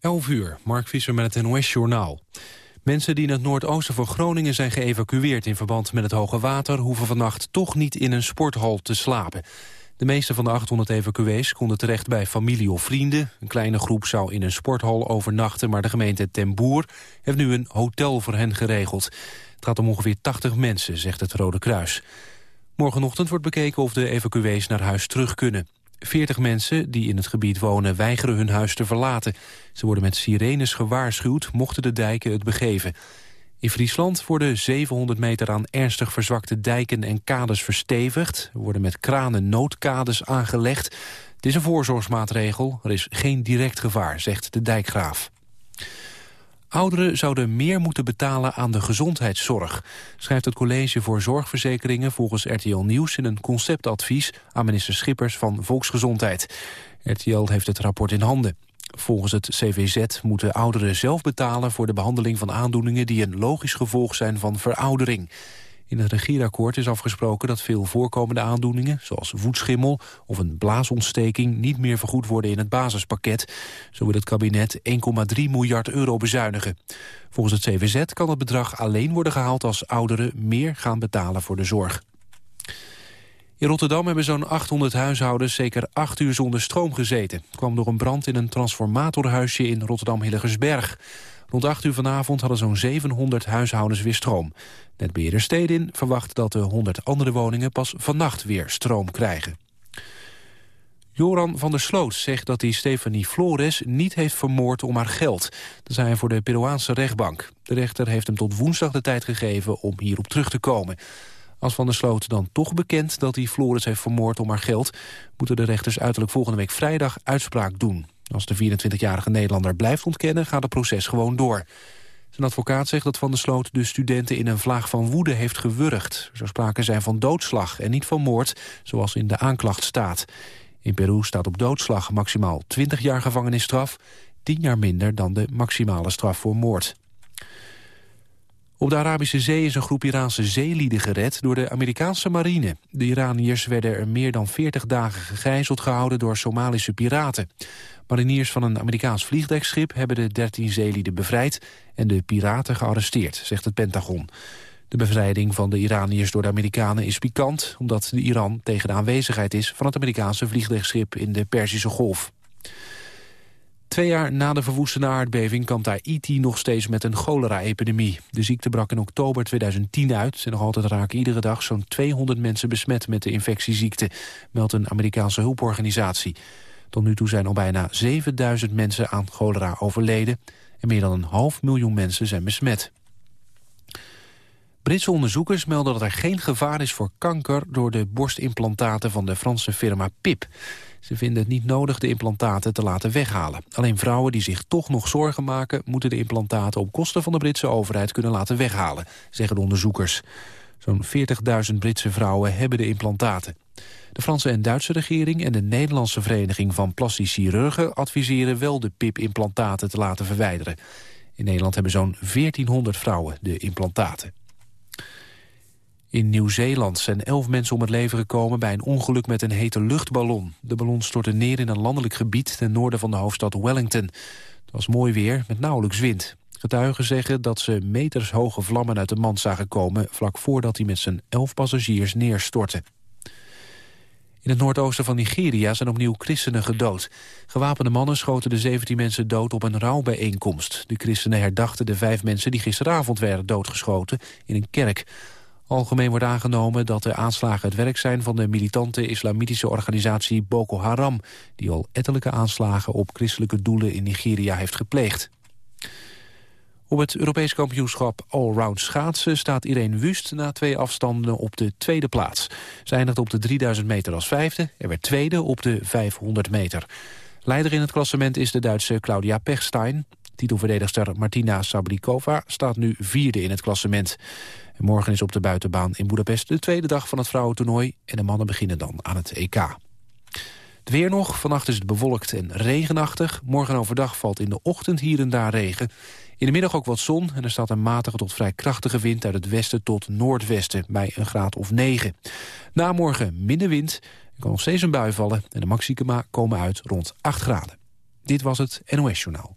11 uur, Mark Visser met het NOS-journaal. Mensen die in het noordoosten van Groningen zijn geëvacueerd... in verband met het hoge water... hoeven vannacht toch niet in een sporthal te slapen. De meeste van de 800 evacuees konden terecht bij familie of vrienden. Een kleine groep zou in een sporthal overnachten... maar de gemeente Ten Boer heeft nu een hotel voor hen geregeld. Het gaat om ongeveer 80 mensen, zegt het Rode Kruis. Morgenochtend wordt bekeken of de evacuees naar huis terug kunnen. 40 mensen die in het gebied wonen weigeren hun huis te verlaten. Ze worden met sirenes gewaarschuwd, mochten de dijken het begeven. In Friesland worden 700 meter aan ernstig verzwakte dijken en kades verstevigd. Er worden met kranen noodkades aangelegd. Het is een voorzorgsmaatregel, er is geen direct gevaar, zegt de dijkgraaf. Ouderen zouden meer moeten betalen aan de gezondheidszorg, schrijft het College voor Zorgverzekeringen volgens RTL Nieuws in een conceptadvies aan minister Schippers van Volksgezondheid. RTL heeft het rapport in handen. Volgens het CVZ moeten ouderen zelf betalen voor de behandeling van aandoeningen die een logisch gevolg zijn van veroudering. In het regeerakkoord is afgesproken dat veel voorkomende aandoeningen... zoals voetschimmel of een blaasontsteking... niet meer vergoed worden in het basispakket. Zo wil het kabinet 1,3 miljard euro bezuinigen. Volgens het CVZ kan het bedrag alleen worden gehaald... als ouderen meer gaan betalen voor de zorg. In Rotterdam hebben zo'n 800 huishoudens zeker 8 uur zonder stroom gezeten. Kwam door een brand in een transformatorhuisje in Rotterdam-Hillegersberg. Rond 8 uur vanavond hadden zo'n 700 huishoudens weer stroom. Netbeheerder Stedin verwacht dat de 100 andere woningen pas vannacht weer stroom krijgen. Joran van der Sloot zegt dat hij Stefanie Flores niet heeft vermoord om haar geld. Dat zei hij voor de Peruaanse rechtbank. De rechter heeft hem tot woensdag de tijd gegeven om hierop terug te komen. Als Van der Sloot dan toch bekend dat hij Flores heeft vermoord om haar geld... moeten de rechters uiterlijk volgende week vrijdag uitspraak doen. Als de 24-jarige Nederlander blijft ontkennen, gaat het proces gewoon door. Zijn advocaat zegt dat Van der Sloot de studenten in een vlaag van woede heeft gewurgd. Er zou sprake zijn van doodslag en niet van moord, zoals in de aanklacht staat. In Peru staat op doodslag maximaal 20 jaar gevangenisstraf... 10 jaar minder dan de maximale straf voor moord. Op de Arabische Zee is een groep Iraanse zeelieden gered door de Amerikaanse marine. De Iraniërs werden er meer dan 40 dagen gegijzeld gehouden door Somalische piraten. Mariniers van een Amerikaans vliegdekschip hebben de 13 zeelieden bevrijd en de piraten gearresteerd, zegt het Pentagon. De bevrijding van de Iraniërs door de Amerikanen is pikant... omdat de Iran tegen de aanwezigheid is van het Amerikaanse vliegdekschip in de Perzische Golf. Twee jaar na de verwoestende aardbeving kampt Haiti nog steeds met een cholera-epidemie. De ziekte brak in oktober 2010 uit en nog altijd raken iedere dag zo'n 200 mensen besmet met de infectieziekte, meldt een Amerikaanse hulporganisatie. Tot nu toe zijn al bijna 7000 mensen aan cholera overleden en meer dan een half miljoen mensen zijn besmet. Britse onderzoekers melden dat er geen gevaar is voor kanker door de borstimplantaten van de Franse firma PIP. Ze vinden het niet nodig de implantaten te laten weghalen. Alleen vrouwen die zich toch nog zorgen maken... moeten de implantaten op kosten van de Britse overheid kunnen laten weghalen, zeggen de onderzoekers. Zo'n 40.000 Britse vrouwen hebben de implantaten. De Franse en Duitse regering en de Nederlandse Vereniging van Plastisch Chirurgen... adviseren wel de PIP-implantaten te laten verwijderen. In Nederland hebben zo'n 1400 vrouwen de implantaten. In Nieuw-Zeeland zijn elf mensen om het leven gekomen bij een ongeluk met een hete luchtballon. De ballon stortte neer in een landelijk gebied ten noorden van de hoofdstad Wellington. Het was mooi weer met nauwelijks wind. Getuigen zeggen dat ze metershoge vlammen uit de mand zagen komen... vlak voordat hij met zijn elf passagiers neerstortte. In het noordoosten van Nigeria zijn opnieuw christenen gedood. Gewapende mannen schoten de 17 mensen dood op een rouwbijeenkomst. De christenen herdachten de vijf mensen die gisteravond werden doodgeschoten in een kerk. Algemeen wordt aangenomen dat de aanslagen het werk zijn van de militante islamitische organisatie Boko Haram, die al ettelijke aanslagen op christelijke doelen in Nigeria heeft gepleegd. Op het Europees kampioenschap Allround schaatsen staat Irene Wust na twee afstanden op de tweede plaats. Ze eindigde op de 3000 meter als vijfde en werd tweede op de 500 meter. Leider in het klassement is de Duitse Claudia Pechstein. Titelverdedigster Martina Sablikova staat nu vierde in het klassement. En morgen is op de buitenbaan in Budapest de tweede dag van het vrouwentoernooi... en de mannen beginnen dan aan het EK. Het weer nog. Vannacht is het bewolkt en regenachtig. Morgen overdag valt in de ochtend hier en daar regen. In de middag ook wat zon en er staat een matige tot vrij krachtige wind... uit het westen tot noordwesten bij een graad of 9. Na morgen minder wind, er kan nog steeds een bui vallen... en de maxima komen uit rond 8 graden. Dit was het NOS Journaal.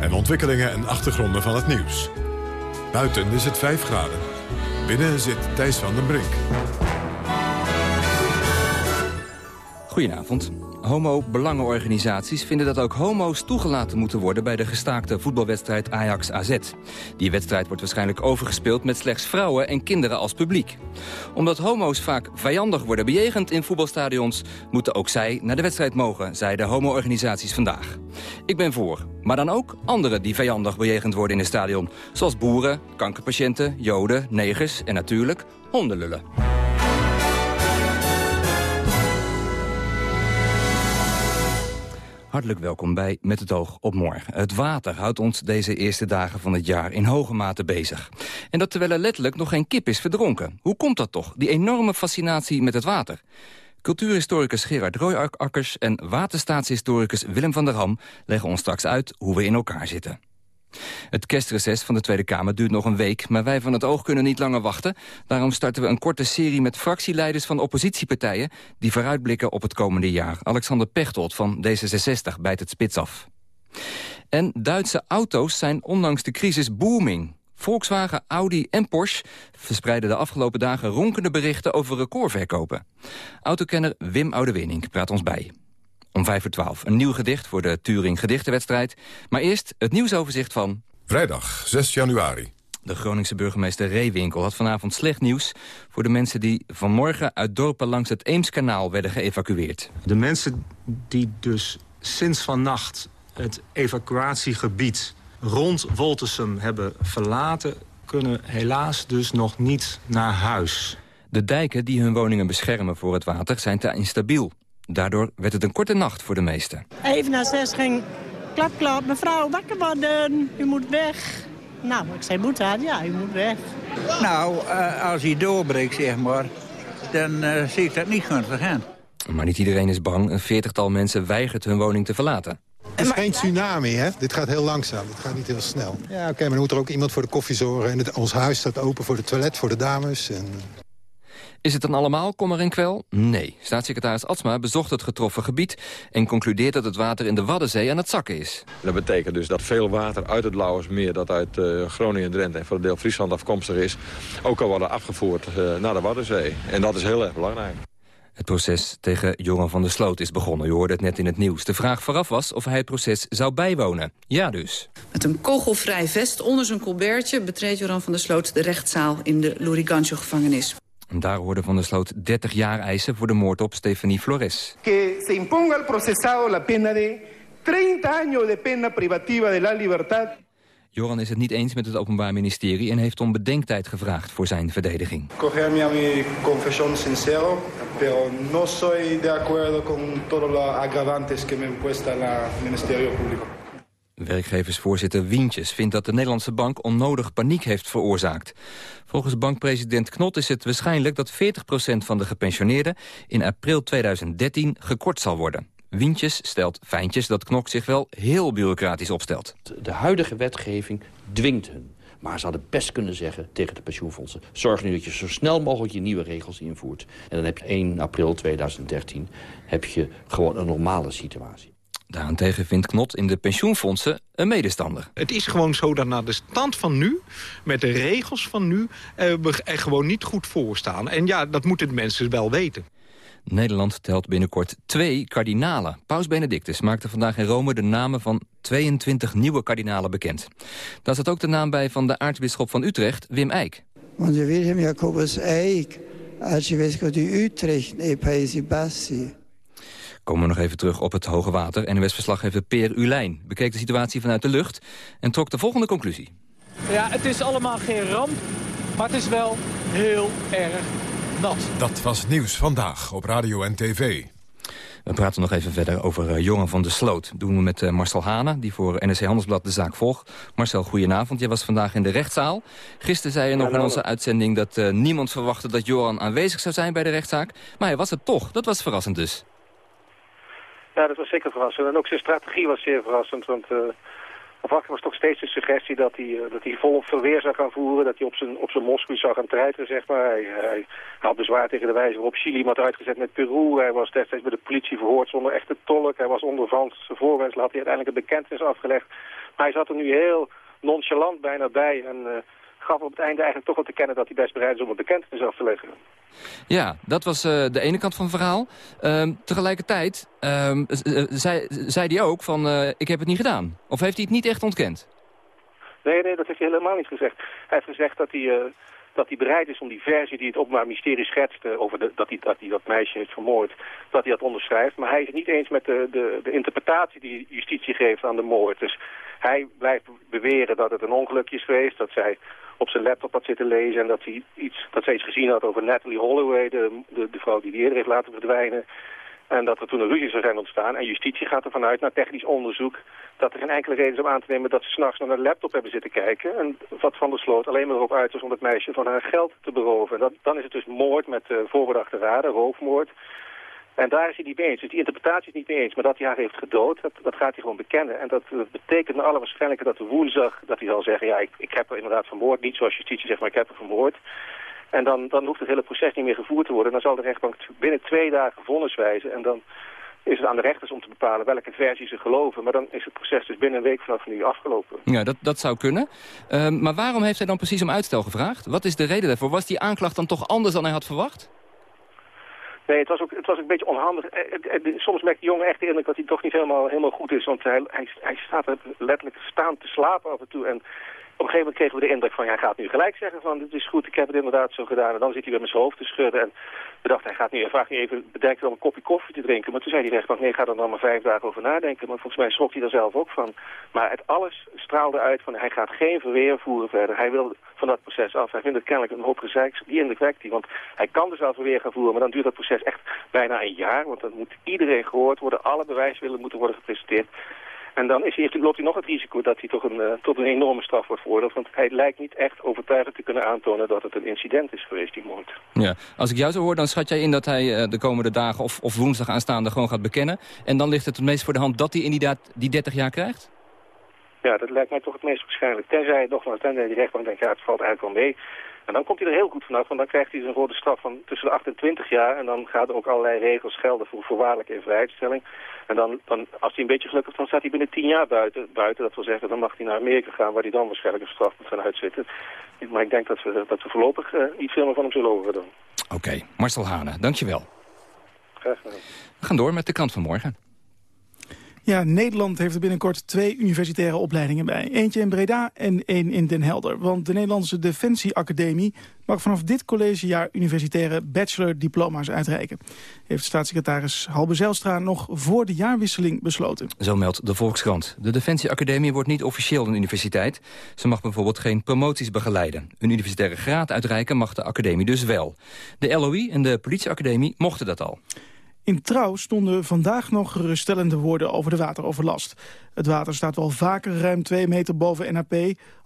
en ontwikkelingen en achtergronden van het nieuws. Buiten is het 5 graden. Binnen zit Thijs van den Brink. Goedenavond. Homo-belangenorganisaties vinden dat ook homo's toegelaten moeten worden... bij de gestaakte voetbalwedstrijd Ajax-AZ. Die wedstrijd wordt waarschijnlijk overgespeeld met slechts vrouwen en kinderen als publiek. Omdat homo's vaak vijandig worden bejegend in voetbalstadions... moeten ook zij naar de wedstrijd mogen, zeiden homo-organisaties vandaag. Ik ben voor, maar dan ook anderen die vijandig bejegend worden in het stadion. Zoals boeren, kankerpatiënten, joden, negers en natuurlijk hondenlullen. Hartelijk welkom bij Met het oog op morgen. Het water houdt ons deze eerste dagen van het jaar in hoge mate bezig. En dat terwijl er letterlijk nog geen kip is verdronken. Hoe komt dat toch, die enorme fascinatie met het water? Cultuurhistoricus Gerard Rooijakkers en waterstaatshistoricus Willem van der Ham... leggen ons straks uit hoe we in elkaar zitten. Het kerstreces van de Tweede Kamer duurt nog een week... maar wij van het oog kunnen niet langer wachten. Daarom starten we een korte serie met fractieleiders van oppositiepartijen... die vooruitblikken op het komende jaar. Alexander Pechtold van D66 bijt het spits af. En Duitse auto's zijn ondanks de crisis booming. Volkswagen, Audi en Porsche verspreiden de afgelopen dagen ronkende berichten over recordverkopen. Autokenner Wim Oudewinning praat ons bij. Om vijf voor twaalf een nieuw gedicht voor de Turing Gedichtenwedstrijd. Maar eerst het nieuwsoverzicht van... Vrijdag 6 januari. De Groningse burgemeester Reewinkel had vanavond slecht nieuws... voor de mensen die vanmorgen uit dorpen langs het Eemskanaal werden geëvacueerd. De mensen die dus sinds vannacht het evacuatiegebied rond Woltersum hebben verlaten... kunnen helaas dus nog niet naar huis. De dijken die hun woningen beschermen voor het water zijn te instabiel. Daardoor werd het een korte nacht voor de meesten. Even na zes ging klap, klap, mevrouw, wakker worden, u moet weg. Nou, ik zei, moet dat? Ja, u moet weg. Nou, uh, als hij doorbreekt, zeg maar, dan uh, zie ik dat niet gunstig aan. Maar niet iedereen is bang. Een veertigtal mensen weigert hun woning te verlaten. Het is geen tsunami, hè? Dit gaat heel langzaam. Het gaat niet heel snel. Ja, oké, maar dan moet er ook iemand voor de koffie zorgen. En het, ons huis staat open voor de toilet, voor de dames. En... Is het dan allemaal kommer en kwel? Nee. Staatssecretaris Atsma bezocht het getroffen gebied... en concludeert dat het water in de Waddenzee aan het zakken is. Dat betekent dus dat veel water uit het Lauwersmeer... dat uit uh, Groningen, Drenthe en voor een deel Friesland afkomstig is... ook kan worden afgevoerd uh, naar de Waddenzee. En dat is heel erg belangrijk. Het proces tegen Joran van der Sloot is begonnen. Je hoorde het net in het nieuws. De vraag vooraf was of hij het proces zou bijwonen. Ja dus. Met een kogelvrij vest onder zijn colbertje... betreedt Joran van der Sloot de rechtszaal in de Lurigancho-gevangenis. En daar hoorde Van der Sloot 30 jaar eisen voor de moord op Stephanie Flores. Que se imponga al procesado la pena de 30 años de pena privativa de la libertad. Joran is het niet eens met het Openbaar Ministerie en heeft om bedenktijd gevraagd voor zijn verdediging. Cogerme a mi confesión sincero, pero no soy de acuerdo con todos los agravantes que me impuesta la Ministerio Público. Werkgeversvoorzitter Wientjes vindt dat de Nederlandse bank onnodig paniek heeft veroorzaakt. Volgens bankpresident Knot is het waarschijnlijk dat 40% van de gepensioneerden in april 2013 gekort zal worden. Wientjes stelt fijntjes dat Knok zich wel heel bureaucratisch opstelt. De huidige wetgeving dwingt hun. Maar ze hadden best kunnen zeggen tegen de pensioenfondsen... zorg nu dat je zo snel mogelijk je nieuwe regels invoert. En dan heb je 1 april 2013 heb je gewoon een normale situatie. Daarentegen vindt Knot in de pensioenfondsen een medestander. Het is gewoon zo dat naar de stand van nu, met de regels van nu... Eh, we er gewoon niet goed voor staan. En ja, dat moeten de mensen wel weten. Nederland telt binnenkort twee kardinalen. Paus Benedictus maakte vandaag in Rome de namen van 22 nieuwe kardinalen bekend. Daar zat ook de naam bij van de aartsbisschop van Utrecht, Wim Eijk. Onze Wilhelm Jacobus Eijk, aartsbisschop van Utrecht Paesi Bassi. Komen we nog even terug op het hoge water. NOS-verslaggever Peer Ulijn bekeek de situatie vanuit de lucht... en trok de volgende conclusie. Ja, het is allemaal geen ramp, maar het is wel heel erg nat. Dat was nieuws vandaag op radio en tv. We praten nog even verder over uh, Joran van der Sloot. Dat doen we met uh, Marcel Hane, die voor NRC Handelsblad de zaak volgt. Marcel, goedenavond. Jij was vandaag in de rechtszaal. Gisteren zei je nog in onze uitzending dat uh, niemand verwachtte dat Joran aanwezig zou zijn bij de rechtszaak. Maar hij was er toch. Dat was verrassend dus. Ja, dat was zeker verrassend. En ook zijn strategie was zeer verrassend, want... Afwachten was toch steeds de suggestie dat hij, uh, dat hij volop verweer zou gaan voeren. Dat hij op zijn, op zijn Moskou zou gaan treiteren, zeg maar. Hij, had bezwaar tegen de wijze waarop Chili had uitgezet met Peru. Hij was destijds bij de politie verhoord zonder echte tolk. Hij was onder valse voorwensel, had hij uiteindelijk een bekentenis afgelegd. Maar hij zat er nu heel nonchalant bijna bij en... Uh, gaf op het einde eigenlijk toch wel te kennen dat hij best bereid is om een bekentenis af te leggen. Ja, dat was uh, de ene kant van het verhaal. Uh, tegelijkertijd uh, zei, zei hij ook van uh, ik heb het niet gedaan. Of heeft hij het niet echt ontkend? Nee, nee, dat heeft hij helemaal niet gezegd. Hij heeft gezegd dat hij, uh, dat hij bereid is om die versie die het Openbaar Ministerie schetste... over de, dat, hij, dat hij dat meisje heeft vermoord, dat hij dat onderschrijft. Maar hij is het niet eens met de, de, de interpretatie die justitie geeft aan de moord. Dus hij blijft beweren dat het een ongelukje is geweest, dat zij op zijn laptop had zitten lezen... en dat, hij iets, dat ze iets gezien had over Natalie Holloway, de, de, de vrouw die die eerder heeft laten verdwijnen... En dat er toen een ruzie zou zijn ontstaan. En justitie gaat ervan uit, na technisch onderzoek... dat er geen enkele reden is om aan te nemen dat ze s'nachts naar een laptop hebben zitten kijken. En wat Van der Sloot alleen maar erop uit was om het meisje van haar geld te beroven. En dat, dan is het dus moord met uh, voorbedachte raden, roofmoord. En daar is hij niet mee eens. Dus die interpretatie is niet mee eens. Maar dat hij haar heeft gedood, dat, dat gaat hij gewoon bekennen. En dat, betekent naar alle waarschijnlijkheid dat de woensdag... dat hij zal zeggen, ja, ik, ik heb er inderdaad vermoord. Niet zoals justitie zegt, maar ik heb er vermoord. En dan, dan hoeft het hele proces niet meer gevoerd te worden. Dan zal de rechtbank binnen twee dagen vonnis wijzen. En dan is het aan de rechters om te bepalen welke versie ze geloven. Maar dan is het proces dus binnen een week vanaf nu afgelopen. Ja, dat, dat zou kunnen. Uh, maar waarom heeft hij dan precies om uitstel gevraagd? Wat is de reden daarvoor? Was die aanklacht dan toch anders dan hij had verwacht? Nee, het was ook, het was ook een beetje onhandig. Soms merkt de jongen echt eerlijk dat hij toch niet helemaal, helemaal goed is. Want hij, hij, hij staat er letterlijk staan te slapen af en toe. En op een gegeven moment kregen we de indruk van, hij gaat nu gelijk zeggen van, dit is goed, ik heb het inderdaad zo gedaan. En dan zit hij weer met zijn hoofd te schudden. En we dachten, hij gaat nu, hij vraagt even, bedenkt om een kopje koffie te drinken. Maar toen zei die rechtbank, nee, ga er dan maar vijf dagen over nadenken. Maar volgens mij schrok hij er zelf ook van. Maar het alles straalde uit van, hij gaat geen verweer voeren verder. Hij wil van dat proces af. Hij vindt het kennelijk een hoop gezeik. Die indruk wekt hij, want hij kan dus wel verweer gaan voeren. Maar dan duurt dat proces echt bijna een jaar. Want dan moet iedereen gehoord worden, alle bewijswillen moeten worden gepresenteerd. En dan is hij, loopt hij nog het risico dat hij toch een, uh, tot een enorme straf wordt veroordeeld. Want hij lijkt niet echt overtuigend te kunnen aantonen dat het een incident is geweest, die moord. Ja, als ik jou zo hoor, dan schat jij in dat hij uh, de komende dagen of, of woensdag aanstaande gewoon gaat bekennen. En dan ligt het het meest voor de hand dat hij inderdaad die 30 jaar krijgt? Ja, dat lijkt mij toch het meest waarschijnlijk. Tenzij, nogmaals, tenzij die rechtbank denkt, ja, het valt eigenlijk wel mee. En dan komt hij er heel goed vanaf, want dan krijgt hij een rode straf van tussen de 8 en 20 jaar. En dan gaan er ook allerlei regels gelden voor voorwaardelijke invrijheidstelling. En dan, dan, als hij een beetje gelukkig is, dan staat hij binnen 10 jaar buiten, buiten. Dat wil zeggen, dan mag hij naar Amerika gaan, waar hij dan waarschijnlijk een straf moet gaan uitzitten. Maar ik denk dat we, dat we voorlopig uh, niet veel meer van hem zullen horen dan. Oké, okay. Marcel Hane, dankjewel. Graag gedaan. We gaan door met de kant van morgen. Ja, Nederland heeft er binnenkort twee universitaire opleidingen bij. Eentje in Breda en één in Den Helder. Want de Nederlandse Defensieacademie mag vanaf dit collegejaar universitaire bachelor-diploma's uitreiken. Heeft staatssecretaris Halbe Zijlstra nog voor de jaarwisseling besloten. Zo meldt de Volkskrant. De Defensieacademie wordt niet officieel een universiteit. Ze mag bijvoorbeeld geen promoties begeleiden. Een universitaire graad uitreiken mag de academie dus wel. De LOI en de politieacademie mochten dat al. In Trouw stonden vandaag nog geruststellende woorden over de wateroverlast. Het water staat wel vaker ruim 2 meter boven NAP.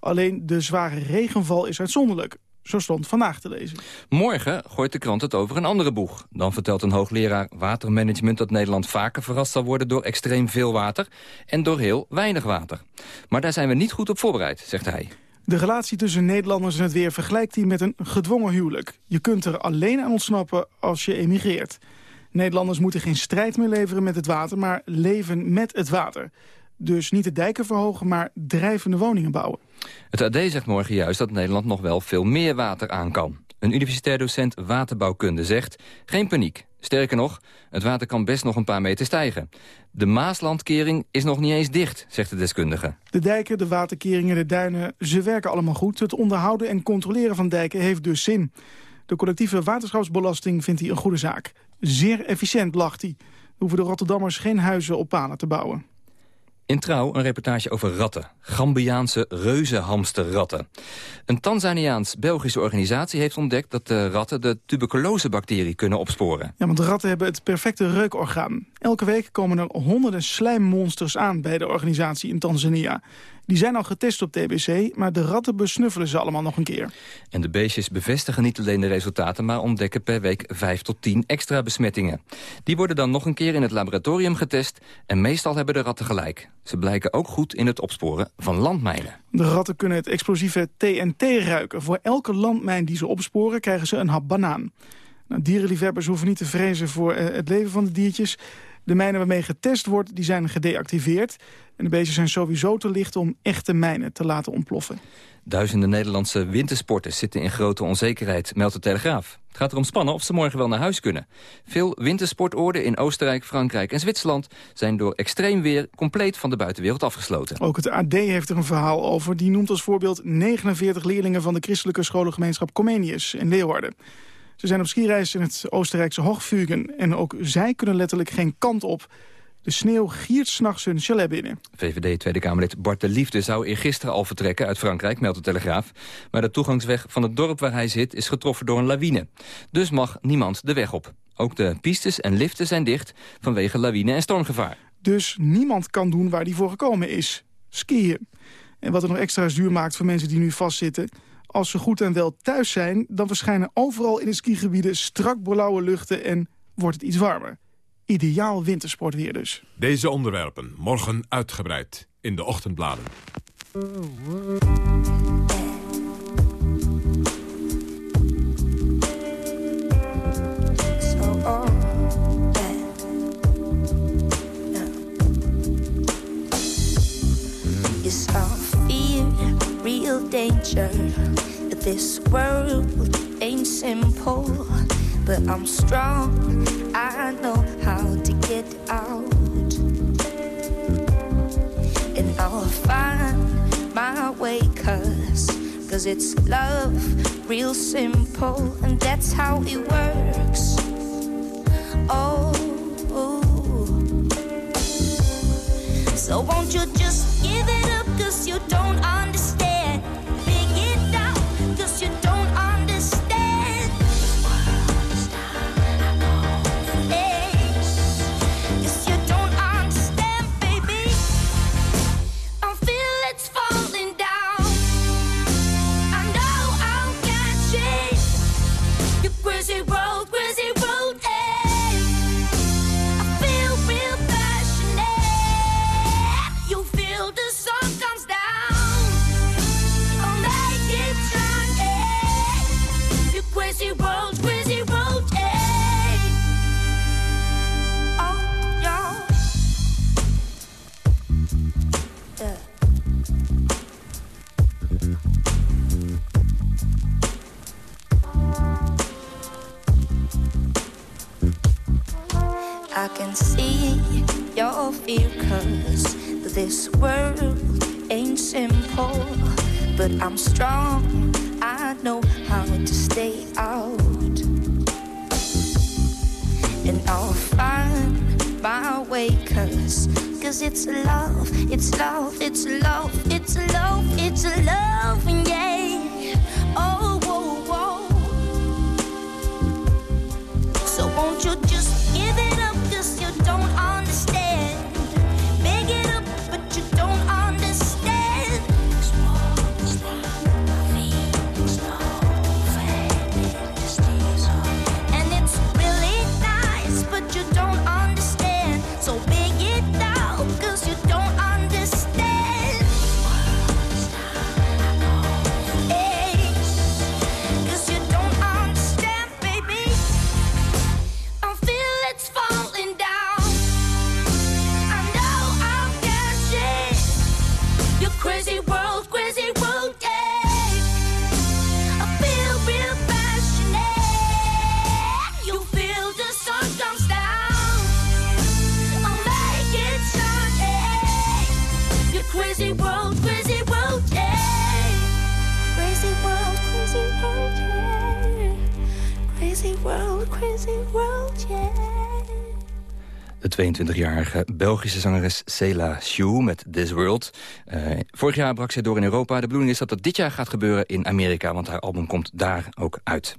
Alleen de zware regenval is uitzonderlijk. Zo stond vandaag te lezen. Morgen gooit de krant het over een andere boeg. Dan vertelt een hoogleraar watermanagement dat Nederland vaker verrast zal worden door extreem veel water en door heel weinig water. Maar daar zijn we niet goed op voorbereid, zegt hij. De relatie tussen Nederlanders en het weer vergelijkt hij met een gedwongen huwelijk. Je kunt er alleen aan ontsnappen als je emigreert. Nederlanders moeten geen strijd meer leveren met het water, maar leven met het water. Dus niet de dijken verhogen, maar drijvende woningen bouwen. Het AD zegt morgen juist dat Nederland nog wel veel meer water aan kan. Een universitair docent waterbouwkunde zegt, geen paniek. Sterker nog, het water kan best nog een paar meter stijgen. De Maaslandkering is nog niet eens dicht, zegt de deskundige. De dijken, de waterkeringen, de duinen, ze werken allemaal goed. Het onderhouden en controleren van dijken heeft dus zin. De collectieve waterschapsbelasting vindt hij een goede zaak. Zeer efficiënt, lacht hij. Hoeven de Rotterdammers geen huizen op palen te bouwen. In Trouw een reportage over ratten. Gambiaanse reuzenhamsterratten. Een Tanzaniaans-Belgische organisatie heeft ontdekt... dat de ratten de tuberculosebacterie kunnen opsporen. Ja, want de ratten hebben het perfecte reukorgaan. Elke week komen er honderden slijmmonsters aan bij de organisatie in Tanzania. Die zijn al getest op TBC, maar de ratten besnuffelen ze allemaal nog een keer. En de beestjes bevestigen niet alleen de resultaten... maar ontdekken per week 5 tot 10 extra besmettingen. Die worden dan nog een keer in het laboratorium getest... en meestal hebben de ratten gelijk. Ze blijken ook goed in het opsporen van landmijnen. De ratten kunnen het explosieve TNT ruiken. Voor elke landmijn die ze opsporen krijgen ze een hap banaan. Nou, dierenliefhebbers hoeven niet te vrezen voor eh, het leven van de diertjes. De mijnen waarmee getest wordt, die zijn gedeactiveerd. En de beestjes zijn sowieso te licht om echte mijnen te laten ontploffen. Duizenden Nederlandse wintersporters zitten in grote onzekerheid, meldt de Telegraaf. Het gaat erom spannen of ze morgen wel naar huis kunnen. Veel wintersportoorden in Oostenrijk, Frankrijk en Zwitserland... zijn door extreem weer compleet van de buitenwereld afgesloten. Ook het AD heeft er een verhaal over. Die noemt als voorbeeld 49 leerlingen van de christelijke scholengemeenschap Comenius in Leeuwarden. Ze zijn op skireis in het Oostenrijkse Hoogvugen en ook zij kunnen letterlijk geen kant op... De sneeuw giert s'nachts hun chalet binnen. VVD Tweede Kamerlid Bart de Liefde zou eergisteren al vertrekken uit Frankrijk, meldt de Telegraaf. Maar de toegangsweg van het dorp waar hij zit is getroffen door een lawine. Dus mag niemand de weg op. Ook de pistes en liften zijn dicht vanwege lawine en stormgevaar. Dus niemand kan doen waar hij voor gekomen is. Skiën. En wat het nog extra zuur maakt voor mensen die nu vastzitten... als ze goed en wel thuis zijn... dan verschijnen overal in de skigebieden strak blauwe luchten... en wordt het iets warmer. Ideaal wintersportweer dus. Deze onderwerpen morgen uitgebreid in de ochtendbladen. Real danger. This world ain't simple, but I'm strong. I know how to get out, and I'll find my way. Cause, cause it's love, real simple, and that's how it works. Oh, so won't you just give it up? Cause you don't understand. 22-jarige Belgische zangeres Cela Shu met This World. Uh, vorig jaar brak zij door in Europa. De bedoeling is dat dat dit jaar gaat gebeuren in Amerika... want haar album komt daar ook uit.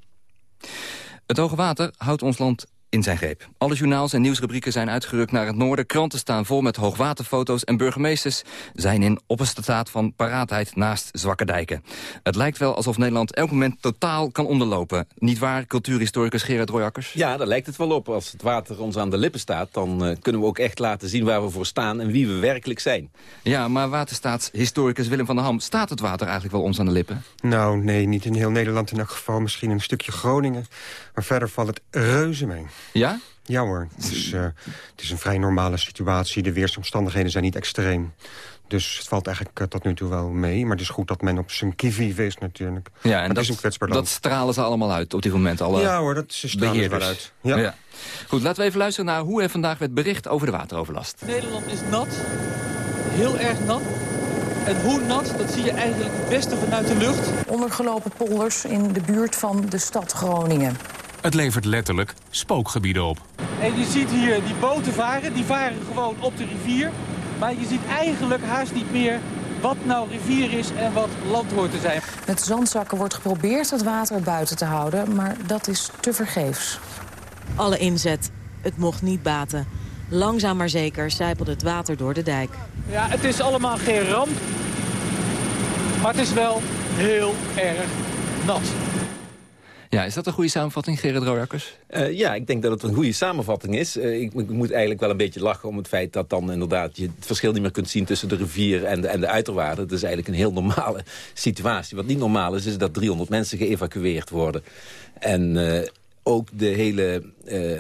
Het hoge water houdt ons land in zijn greep. Alle journaals en nieuwsrubrieken zijn uitgerukt naar het noorden. Kranten staan vol met hoogwaterfoto's en burgemeesters zijn in opperste staat van paraatheid naast zwakke dijken. Het lijkt wel alsof Nederland elk moment totaal kan onderlopen. Niet waar, cultuurhistoricus Gerard Royakkers? Ja, daar lijkt het wel op. Als het water ons aan de lippen staat, dan uh, kunnen we ook echt laten zien waar we voor staan en wie we werkelijk zijn. Ja, maar waterstaatshistoricus Willem van der Ham, staat het water eigenlijk wel ons aan de lippen? Nou, nee, niet in heel Nederland in elk geval. Misschien een stukje Groningen. Maar verder valt het reuze mee. Ja? Ja hoor, het is, uh, het is een vrij normale situatie. De weersomstandigheden zijn niet extreem. Dus het valt eigenlijk uh, tot nu toe wel mee. Maar het is goed dat men op zijn kivive is natuurlijk. Ja, en dat, dat, is een kwetsbaar land. dat stralen ze allemaal uit op dit moment. Alle ja hoor, dat ze stralen er wel uit. Ja. ja. Goed, laten we even luisteren naar hoe er vandaag werd bericht over de wateroverlast. Nederland is nat. Heel erg nat. En hoe nat, dat zie je eigenlijk het beste vanuit de lucht. Ondergelopen polders in de buurt van de stad Groningen. Het levert letterlijk spookgebieden op. En je ziet hier die boten varen, die varen gewoon op de rivier. Maar je ziet eigenlijk haast niet meer wat nou rivier is en wat land hoort te zijn. Met zandzakken wordt geprobeerd het water buiten te houden, maar dat is te vergeefs. Alle inzet, het mocht niet baten. Langzaam maar zeker zijpelde het water door de dijk. Ja, het is allemaal geen ramp, maar het is wel heel erg nat. Ja, is dat een goede samenvatting, Gerard Royakkers? Uh, ja, ik denk dat het een goede samenvatting is. Uh, ik, ik, moet eigenlijk wel een beetje lachen om het feit dat dan inderdaad... je het verschil niet meer kunt zien tussen de rivier en de, en de uiterwaarden. Dat is eigenlijk een heel normale situatie. Wat niet normaal is, is dat 300 mensen geëvacueerd worden. En... Uh, ook de hele uh,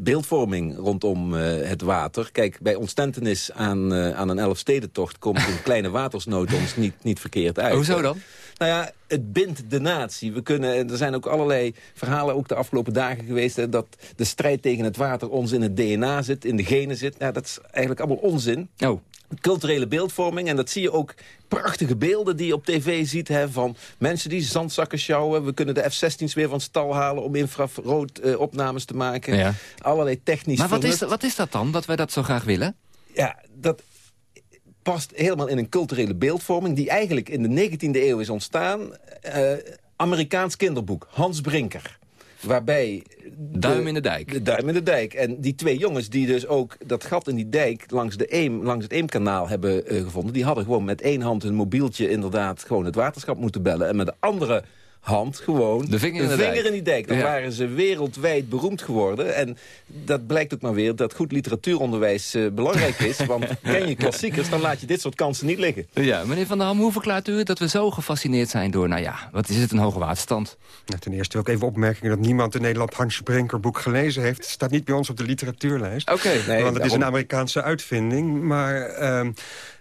beeldvorming rondom uh, het water. Kijk, bij ontstentenis aan, uh, aan een Elfstedentocht... komt een kleine watersnood ons niet, niet verkeerd uit. Hoezo dan? Nou ja, het bindt de natie. We kunnen, er zijn ook allerlei verhalen, ook de afgelopen dagen geweest... Hè, dat de strijd tegen het water ons in het DNA zit, in de genen zit. Nou, dat is eigenlijk allemaal onzin. Oh. Culturele beeldvorming. En dat zie je ook prachtige beelden die je op tv ziet... Hè, van mensen die zandzakken sjouwen. We kunnen de F-16's weer van stal halen om infrarood uh, opnames te maken. Ja. Allerlei technisch Maar wat is, wat is dat dan, dat wij dat zo graag willen? Ja, dat past helemaal in een culturele beeldvorming... die eigenlijk in de 19e eeuw is ontstaan. Uh, Amerikaans kinderboek, Hans Brinker. Waarbij... De, duim in de dijk. De duim in de dijk. En die twee jongens die dus ook dat gat in die dijk langs, de Eem, langs het Eemkanaal hebben uh, gevonden... die hadden gewoon met één hand hun mobieltje inderdaad gewoon het waterschap moeten bellen. En met de andere hand gewoon de vinger in, de vinger dijk. in die dijk. Dan Ja. waren ze wereldwijd beroemd geworden. En dat blijkt ook maar weer dat goed literatuuronderwijs eh, belangrijk is. Want ken je klassiekers, dan laat je dit soort kansen niet liggen. Ja, meneer Van der Ham, hoe verklaart u het dat we zo gefascineerd zijn door, nou ja, wat is het, een hoge waterstand? Nou, ten eerste wil ik even opmerken dat niemand in Nederland Hansje Brinker boek gelezen heeft. Het staat niet bij ons op de literatuurlijst. Oké, nee, want het is een Amerikaanse uitvinding. Maar ehm,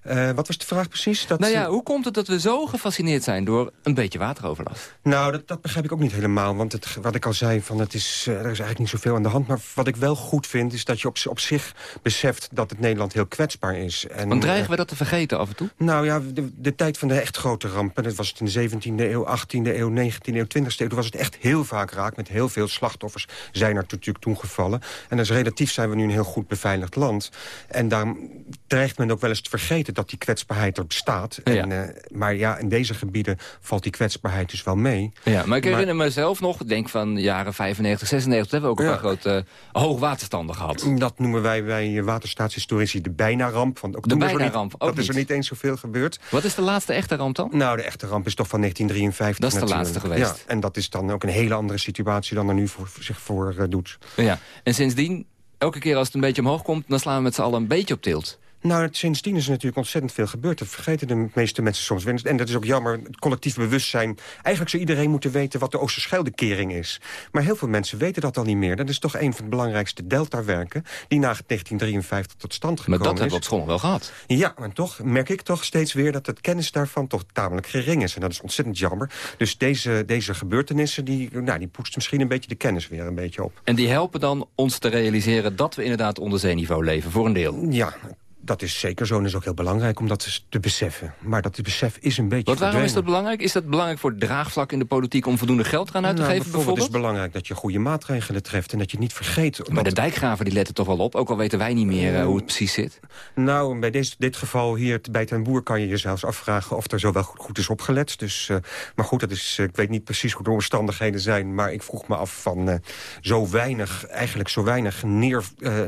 eh, wat was de vraag precies? Dat, Nou ja, hoe komt het dat we zo gefascineerd zijn door een beetje wateroverlast? Nou, dat, dat begrijp ik ook niet helemaal. Want het, wat ik al zei, van het is, eh, er is eigenlijk niet zoveel aan de hand. Maar wat ik wel goed vind, is dat je op, op zich beseft dat het Nederland heel kwetsbaar is. En, Want dreigen eh, we dat te vergeten af en toe? nou ja, de, de tijd van de echt grote rampen... dat was het in de 17e eeuw, 18e eeuw, 19e eeuw, 20e eeuw... toen was het echt heel vaak raak, met heel veel slachtoffers zijn er natuurlijk toen gevallen. En dus relatief zijn we nu een heel goed beveiligd land. En daarom dreigt men ook wel eens te vergeten dat die kwetsbaarheid er bestaat. Ja. En, eh, maar ja, in deze gebieden valt die kwetsbaarheid dus wel mee. Ja, maar ik herinner mezelf nog, ik denk van jaren 95, 96... hebben we ook een Ja. paar grote uh, hoogwaterstanden gehad. Dat noemen wij bij waterstaatshistorici de bijna-ramp. Want ook De bijna-ramp, niet, Dat is er niet. eens zoveel gebeurd. Wat is de laatste echte ramp dan? Nou, de echte ramp is toch van 1953 Dat is de laatste geweest. Ja, en dat is dan ook een hele andere situatie dan er nu voor, zich voor eh, doet. Ja, en sindsdien, elke keer als het een beetje omhoog komt... dan slaan we met z'n allen een beetje op tilt. Nou, sindsdien is er natuurlijk ontzettend veel gebeurd. Dat vergeten de meeste mensen soms. En dat is ook jammer. Het collectief bewustzijn. Eigenlijk zou iedereen moeten weten wat de Oosterscheldekering is. Maar heel veel mensen weten dat al niet meer. Dat is toch een van de belangrijkste deltawerken... die na 1953 tot stand Maar gekomen dat hebben we is. op school wel gehad. Ja, maar toch merk ik toch steeds weer dat het kennis daarvan toch tamelijk gering is. En dat is ontzettend jammer. Dus deze, deze gebeurtenissen, die, nou, die poetsen misschien een beetje de kennis weer een beetje op. En die helpen dan ons te realiseren dat we inderdaad onder zeeniveau leven, voor een deel. Ja, dat is zeker zo en is ook heel belangrijk om dat te beseffen. Maar dat besef is een beetje Wat waarom is dat belangrijk? Is dat belangrijk voor het draagvlak in de politiek... om voldoende geld te gaan uit te Nou, geven bijvoorbeeld bijvoorbeeld? is het belangrijk dat je goede maatregelen treft... en dat je niet vergeet... Maar de dijkgraven die letten toch wel op? Ook al weten wij niet meer eh, hoe het precies zit. Nou, bij deze, dit geval hier bij Ten Boer kan je je zelfs afvragen... of er zo wel goed, goed is opgelet. Dus, eh, maar goed, dat is, eh, ik weet niet precies hoe de omstandigheden zijn... maar ik vroeg me af van zo weinig, eigenlijk zo weinig neer,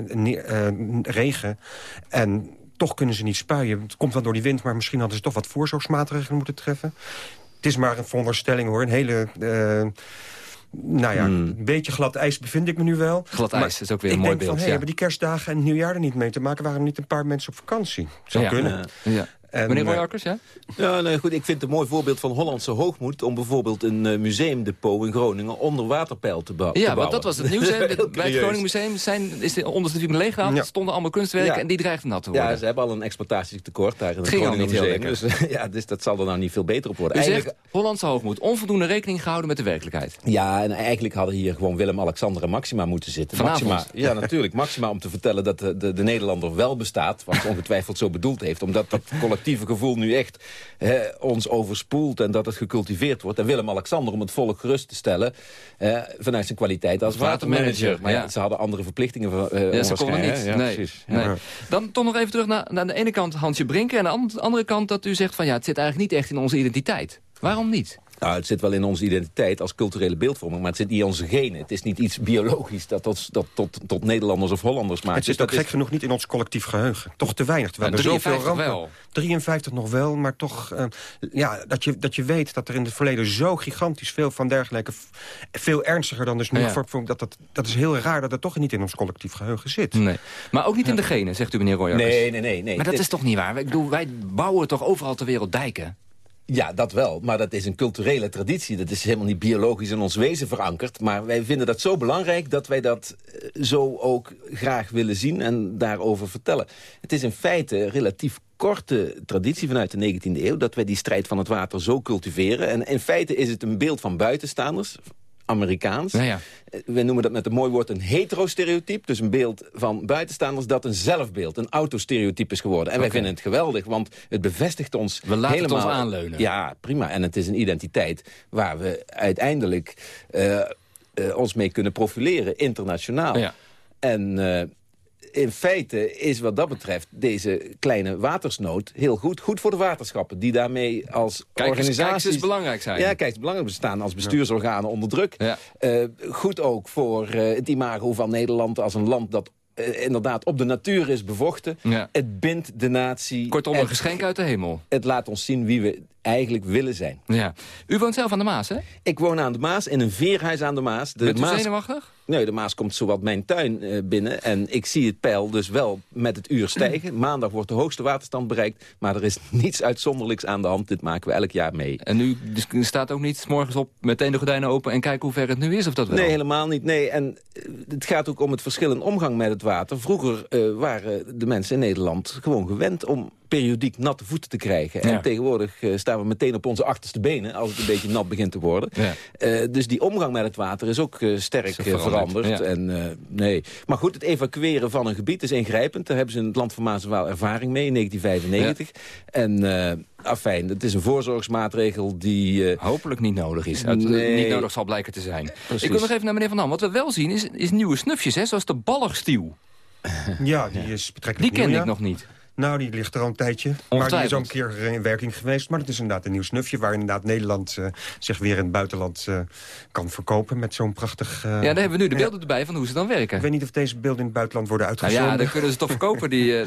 neer- regen... en toch kunnen ze niet spuien. Het komt wel door die wind, maar misschien hadden ze toch wat voorzorgsmaatregelen moeten treffen. Het is maar een veronderstelling hoor, een hele... eh, nou ja, een beetje glad ijs bevind ik me nu wel. Hmm. Glad Maar ijs is ook weer een mooi denk beeld, Van, hey, ja. Hebben die kerstdagen en nieuwjaar er niet mee te maken? Waren er niet een paar mensen op vakantie? Zou Ja. kunnen. Ja. En, Meneer eh, Roy Akkers, ja? Ja, nee, goed. Ik vind het een mooi voorbeeld van Hollandse hoogmoed... om bijvoorbeeld een eh, museumdepot in Groningen onder waterpeil te, bou- te Ja, bouwen. want dat was het nieuws. Hè. Heel Bij het. Groningen Museum zijn, is de onderste verdieping leeggehaald. Ja. Er stonden allemaal kunstwerken Ja. en die dreigden nat te worden. Ja, ze hebben al een exploitatietekort daar in het, Het Groningen niet heel Museum. Dus, ja, dus dat zal er nou niet veel beter op worden. U Eigenlijk- zegt Hollandse hoogmoed. Onvoldoende rekening gehouden met de werkelijkheid. Ja, en eigenlijk hadden hier gewoon Willem, Alexander en Maxima moeten zitten. Vanavond. Maxima, ja, natuurlijk. Maxima om te vertellen dat de, de, de Nederlander wel bestaat. Wat ongetwijfeld zo bedoeld heeft. Omdat dat collectieve gevoel nu echt hè, ons overspoelt en dat het gecultiveerd wordt. En Willem-Alexander om het volk gerust te stellen... vanuit zijn kwaliteit als Watermanager, watermanager. Maar ja, ja. ze hadden andere verplichtingen. eh, Ja, ze konden niet. Ja, nee. nee. Dan toch nog even terug naar, naar de ene kant Hansje Brinken... en aan de andere kant dat u zegt van ja, het zit eigenlijk niet echt in onze identiteit. Waarom niet? Nou, het zit wel in onze identiteit als culturele beeldvorming... maar het zit niet in onze genen. Het is niet iets biologisch dat, tot, dat tot, tot Nederlanders of Hollanders maakt. Het Dus zit ook dat gek genoeg niet in ons collectief geheugen. Toch te weinig. Terwijl Maar er zoveel 53 rampen... wel. 53 nog wel, maar toch... eh, ja, dat, je, dat je weet dat er in het verleden zo gigantisch veel van dergelijke... veel ernstiger dan dus nu... Ja. voor- dat, dat, dat is heel raar dat het toch niet in ons collectief geheugen zit. Nee. Maar ook niet in de genen, zegt u meneer Roy Akkers. Nee, nee, nee. nee. Maar dat is toch niet waar? Ik bedoel, wij bouwen toch overal ter wereld dijken? Ja, dat wel. Maar dat is een culturele traditie. Dat is helemaal niet biologisch in ons wezen verankerd. Maar wij vinden dat zo belangrijk dat wij dat eh, zo ook graag willen zien en daarover vertellen. Het is in feite een relatief korte traditie vanuit de 19e eeuw... dat wij die strijd van het water zo cultiveren. En in feite is het een beeld van buitenstaanders... Amerikaans. Ja, ja. Eh, We noemen dat met een mooi woord een heterostereotype. Dus een beeld van buitenstaanders dat een zelfbeeld, een autostereotype is geworden. En wij vinden het geweldig, want het bevestigt ons We laten het helemaal... ons aanleunen. Ja, prima. En het is een identiteit waar we uiteindelijk eh, eh, ons mee kunnen profileren, internationaal. Ja. En in feite is wat dat betreft deze kleine watersnood heel goed. Goed voor de waterschappen, die daarmee als Kijk organisaties... kijk is belangrijk zijn. Ja, kijk, het is belangrijk. We staan als bestuursorganen onder druk. Ja. Eh, goed ook voor eh, het imago van Nederland als een land dat eh, inderdaad op de natuur is bevochten. Ja. Het bindt de natie. Kortom, en een geschenk uit de hemel. Het laat ons zien wie we eigenlijk willen zijn. Ja. U woont zelf aan de Maas, hè? Ik woon aan de Maas, in een veerhuis aan de Maas. De Bent u Maas... zenuwachtig? Nee, de Maas komt zowat mijn tuin eh, binnen. En ik zie het peil dus wel met het uur stijgen. Maandag wordt de hoogste waterstand bereikt. Maar er is niets uitzonderlijks aan de hand. Dit maken we elk jaar mee. En u dus staat ook niet morgens op meteen de gordijnen open... en kijken hoe ver het nu is, of dat wel? Nee, helemaal niet. Nee. En eh, het gaat ook om het verschil in omgang met het water. Vroeger eh, waren de mensen in Nederland gewoon gewend om periodiek natte voeten te krijgen. Ja. En tegenwoordig eh, staan we meteen op onze achterste benen... als het een beetje nat begint te worden. Ja. Eh, dus die omgang met het water is ook eh, sterk Is veranderd, veranderd. ja. En, eh, nee. Maar goed, het evacueren van een gebied is ingrijpend. Daar hebben ze in het land van Maas en Waal ervaring mee in 1995. En uh, afijn, het is een voorzorgsmaatregel die... eh, Hopelijk niet nodig is. Het. Niet nodig zal blijken te zijn. Precies. Ik wil nog even naar meneer Van Dam. Wat we wel zien is, is nieuwe snufjes, hè, zoals de balligstiel. Ja, die is betrekkelijk Die kende ik ja. nog niet. Nou, die ligt er al een tijdje. Maar die is al een keer in werking geweest. Maar het is inderdaad een nieuw snufje... waar inderdaad Nederland eh, zich weer in het buitenland eh, kan verkopen... met zo'n prachtig... eh, Ja, daar hebben we nu de ja. beelden erbij van hoe ze dan werken. Ik weet niet of deze beelden in het buitenland worden Nou uitgezonden. ja, dan kunnen ze toch verkopen. Die,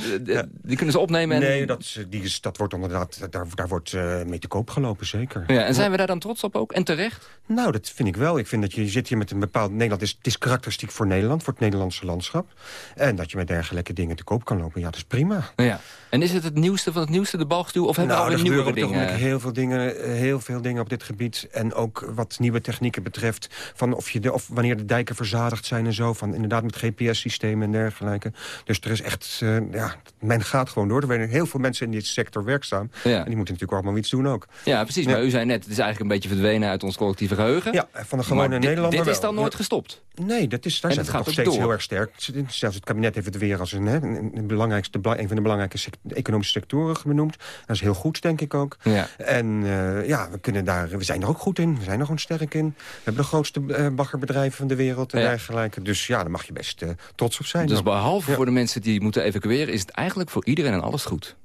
die kunnen ze opnemen. En, Nee, dat, die is, dat wordt inderdaad, daar, daar wordt mee te koop gelopen, zeker. Ja, en zijn we daar dan trots op ook? En terecht? Nou, dat vind ik wel. Ik vind dat je, je zit hier met een bepaald... Nederland is, het is karakteristiek voor Nederland, voor het Nederlandse landschap. En dat je met dergelijke dingen te koop kan lopen, ja, dat is prima. Ja. En is het het nieuwste van het nieuwste, de balgstuw? Of hebben nou, we er alweer gebeuren nieuwe dingen? ogenblik heel veel dingen, eh, heel veel dingen op dit gebied. En ook wat nieuwe technieken betreft. Van of, je de, of wanneer de dijken verzadigd zijn en zo. Van inderdaad met GPS-systemen en dergelijke. Dus er is echt, eh, ja, men gaat gewoon door. Er zijn heel veel mensen in die sector werkzaam. Ja. En die moeten natuurlijk allemaal iets doen ook. Ja, precies. Ja. Maar u zei net, het is eigenlijk een beetje verdwenen uit ons collectieve geheugen. Ja, van de gewone dit- Nederlander Dit is dan nooit gestopt. Nee, dat is, daar En zijn het we gaat nog steeds door. heel erg sterk. Zelfs het kabinet heeft het weer als een, hè, een, belangrijkste, bela- een van de belangrijkste belangrijke economische sectoren benoemd. Dat is heel goed, denk ik ook. Ja. En uh, ja, we, kunnen daar, we zijn er ook goed in. We zijn er gewoon sterk in. We hebben de grootste uh, baggerbedrijven van de wereld en ja. dergelijke. Dus ja, daar mag je best uh, trots op zijn. Dus ook. behalve ja. voor de mensen die moeten evacueren... is het eigenlijk voor iedereen en alles goed?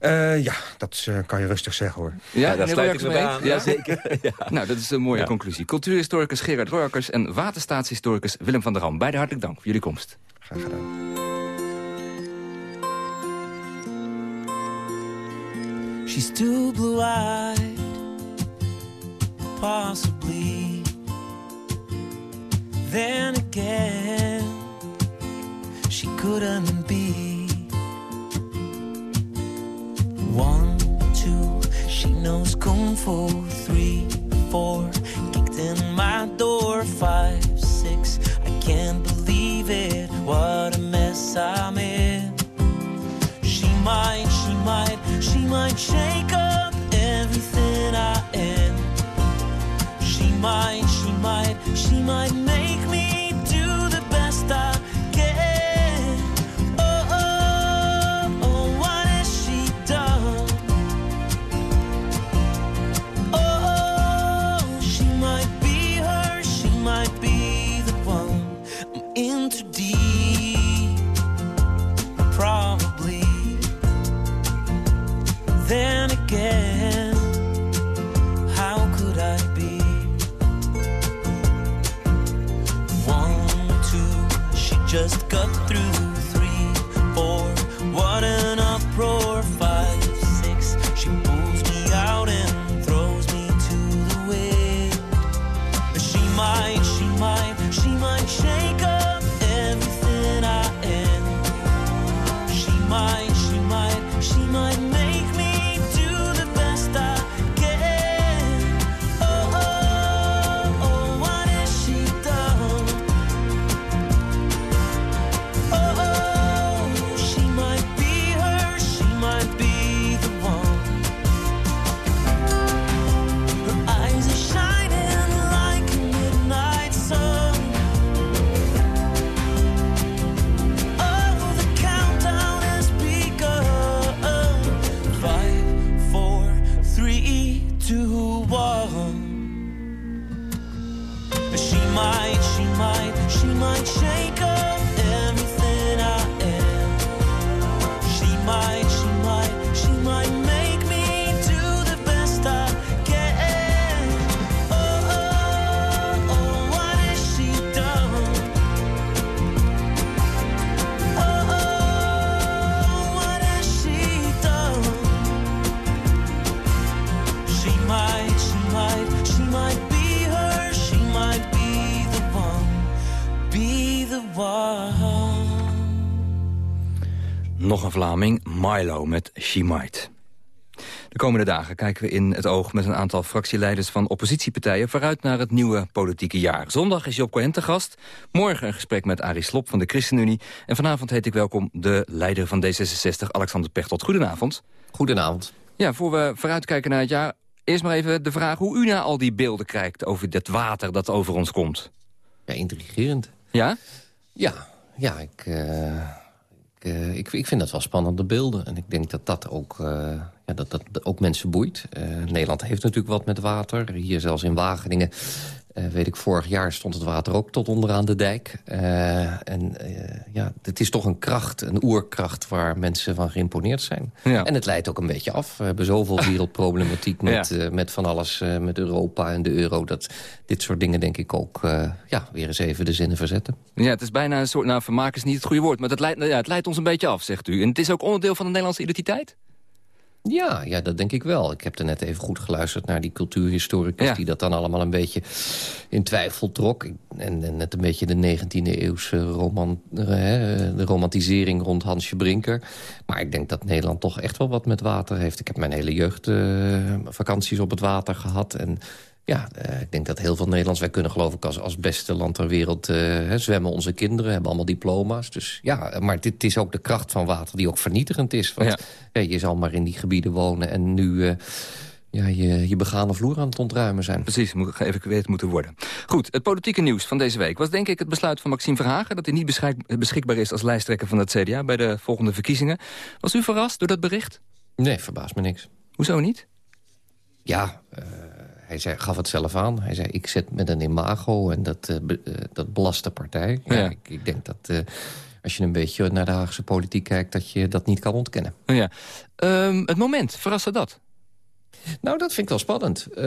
Uh, ja, dat uh, kan je rustig zeggen hoor. Ja, ja daar sluit ik me bij aan. Ja, zeker. ja. Nou, dat is een mooie ja. conclusie. Cultuurhistoricus Gerard Royakers en waterstaatshistoricus Willem van der Ham. Beide hartelijk dank voor jullie komst. Graag gedaan. She's too blue-eyed Possibly. Then again She couldn't be Milo met She Might. De komende dagen kijken we in het oog met een aantal fractieleiders van oppositiepartijen vooruit naar het nieuwe politieke jaar. Zondag is Job Cohen te gast, morgen een gesprek met Arie Slob van de ChristenUnie en vanavond heet ik welkom de leider van D66, Alexander Pechtold. Goedenavond. Goedenavond. Ja, voor we vooruitkijken naar het jaar, eerst maar even de vraag hoe u naar al die beelden kijkt over dat water dat over ons komt. Ja, intrigerend. Ja? Ja, ja ik, uh, ik, uh, ik, ik, vind dat wel spannende beelden. En ik denk dat dat ook, uh, ja, dat, dat ook mensen boeit. Nederland heeft natuurlijk wat met water. Hier zelfs in Wageningen Uh, weet ik, vorig jaar stond het water ook tot onderaan de dijk. Uh, en uh, ja, het is toch een kracht, een oerkracht waar mensen van geïmponeerd zijn. Ja. En het leidt ook een beetje af. We hebben zoveel wereldproblematiek met, ja. met van alles, met Europa en de euro... dat dit soort dingen denk ik ook ja, weer eens even de zinnen verzetten. Ja, het is bijna een soort, nou vermaak is niet het goede woord... maar het leidt, ja, het leidt ons een beetje af, zegt u. En het is ook onderdeel van de Nederlandse identiteit? Ja, ja, dat denk ik wel. Ik heb er net even goed geluisterd naar die cultuurhistoricus... Ja. die dat dan allemaal een beetje in twijfel trok. En, en net een beetje de 19e eeuwse roman, de romantisering rond Hansje Brinker. Maar ik denk dat Nederland toch echt wel wat met water heeft. Ik heb mijn hele jeugd uh, vakanties op het water gehad... En ja, uh, ik denk dat heel veel Nederlands... wij kunnen geloof ik als, als beste land ter wereld uh, hè, zwemmen onze kinderen... hebben allemaal diploma's. Dus ja, maar dit is ook de kracht van water die ook vernietigend is. Want ja. Je zal maar in die gebieden wonen en nu... Uh, ja, je, je begane vloer aan het ontruimen zijn. Precies, moet geëvacueerd moeten worden. Goed, het politieke nieuws van deze week was denk ik het besluit van Maxime Verhagen... dat hij niet beschikbaar is als lijsttrekker van het CDA bij de volgende verkiezingen. Was u verrast door dat bericht? Nee, verbaast me niks. Hoezo niet? Ja, uh, hij zei, gaf het zelf aan. Hij zei, ik zit met een imago en dat, uh, be, uh, dat belast de partij. Ja, ja. Ik, ik, denk dat als je een beetje naar de Haagse politiek kijkt... dat je dat niet kan ontkennen. Ja. Um, het moment, verraste dat? Nou, dat vind ik wel spannend. Uh,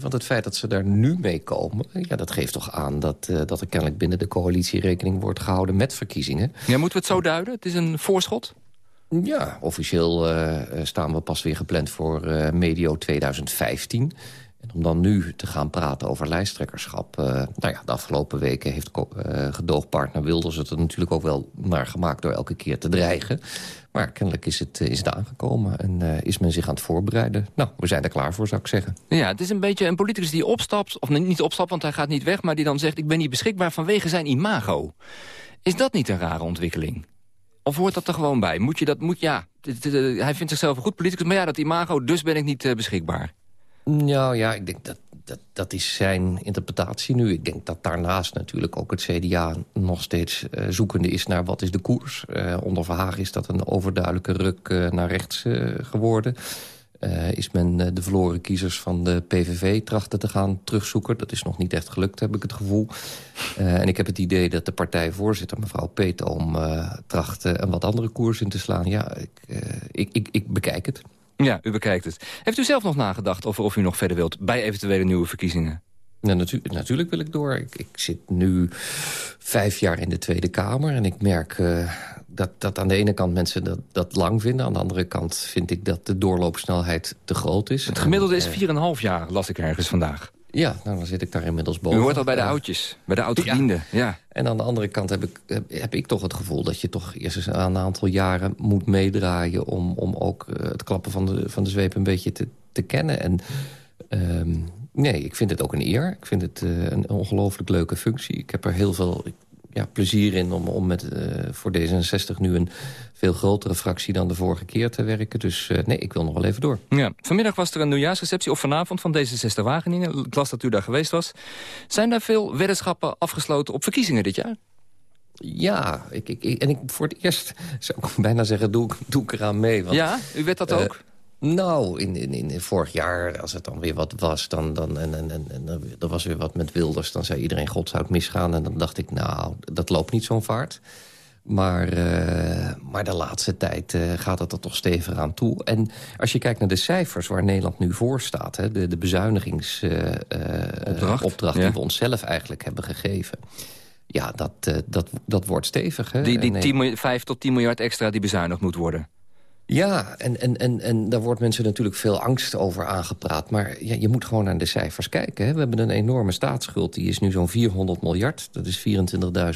want het feit dat ze daar nu mee komen... Ja, dat geeft toch aan dat, uh, dat er kennelijk binnen de coalitie rekening wordt gehouden met verkiezingen. Ja, moeten we het zo duiden? Het is een voorschot? Ja, officieel uh, staan we pas weer gepland voor medio 2015. En om dan nu te gaan praten over lijsttrekkerschap... Uh, nou ja, de afgelopen weken heeft uh, gedoogpartner Wilders het er natuurlijk ook wel naar gemaakt... door elke keer te dreigen. Maar kennelijk is het, is het aangekomen en is men zich aan het voorbereiden. Nou, we zijn er klaar voor, zou ik zeggen. Ja, het is een beetje een politicus die opstapt, of niet opstapt, want hij gaat niet weg... maar die dan zegt, ik ben niet beschikbaar vanwege zijn imago. Is dat niet een rare ontwikkeling? Of hoort dat er gewoon bij? Moet je dat, moet, ja, hij vindt zichzelf een goed politicus... maar ja, dat imago, dus ben ik niet beschikbaar. Nou ja, ik denk dat, dat dat is zijn interpretatie nu. Ik denk dat daarnaast natuurlijk ook het CDA nog steeds uh, zoekende is naar wat is de koers. Uh, onder Verhagen is dat een overduidelijke ruk uh, naar rechts geworden. is men de verloren kiezers van de PVV trachten te gaan terugzoeken. Dat is nog niet echt gelukt, heb ik het gevoel. en ik heb het idee dat de partijvoorzitter, mevrouw Peetoom... tracht een wat andere koers in te slaan. Ja, ik, ik, ik, ik bekijk het. Ja, u bekijkt het. Heeft u zelf nog nagedacht over of u nog verder wilt... bij eventuele nieuwe verkiezingen? Ja, natu natuurlijk wil ik door. Ik, ik, zit nu vijf jaar in de Tweede Kamer... en ik merk uh, dat, dat aan de ene kant mensen dat, dat lang vinden... aan de andere kant vind ik dat de doorloopsnelheid te groot is. Het gemiddelde is 4,5 jaar, las ik ergens vandaag. Ja, nou, dan zit ik daar inmiddels boven. U hoort al bij de oudjes, bij de oudgedienden. Ja. ja. En aan de andere kant heb ik, heb ik toch het gevoel... dat je toch eerst eens een aantal jaren moet meedraaien... om, om ook het klappen van de, van de zweep een beetje te, te kennen. En um, nee, ik vind het ook een eer. Ik vind het uh, een ongelooflijk leuke functie. Ik heb er heel veel ja, plezier in om, om met, uh, voor D66 nu een veel grotere fractie dan de vorige keer te werken. Dus uh, nee, ik wil nog wel even door. Ja. Vanmiddag was er een nieuwjaarsreceptie, of vanavond, van D66 Wageningen. Ik las dat u daar geweest was. Zijn daar veel weddenschappen afgesloten op verkiezingen dit jaar? Ja, ik, ik, en ik voor het eerst zou ik bijna zeggen, doe, doe ik eraan mee. Want, ja, u weet dat uh, ook? Nou, in, in, in, vorig jaar, als het dan weer wat was... Dan, dan, en, en, en, en er was weer wat met Wilders, dan zei iedereen... God, zou het misgaan? En dan dacht ik, nou, dat loopt niet zo'n vaart. Maar, uh, maar de laatste tijd uh, gaat het er toch stevig aan toe. En als je kijkt naar de cijfers waar Nederland nu voor staat... Hè, de, de bezuinigingsopdracht uh, opdracht ja. die we onszelf eigenlijk hebben gegeven... Ja, dat, dat, dat wordt stevig. Hè? Die, die 10, 5 tot 10 miljard extra die bezuinigd moet worden. Ja, en, en, en, en daar wordt mensen natuurlijk veel angst over aangepraat. Maar ja, je moet gewoon naar de cijfers kijken. Hè. We hebben een enorme staatsschuld. Die is nu zo'n 400 miljard. Dat is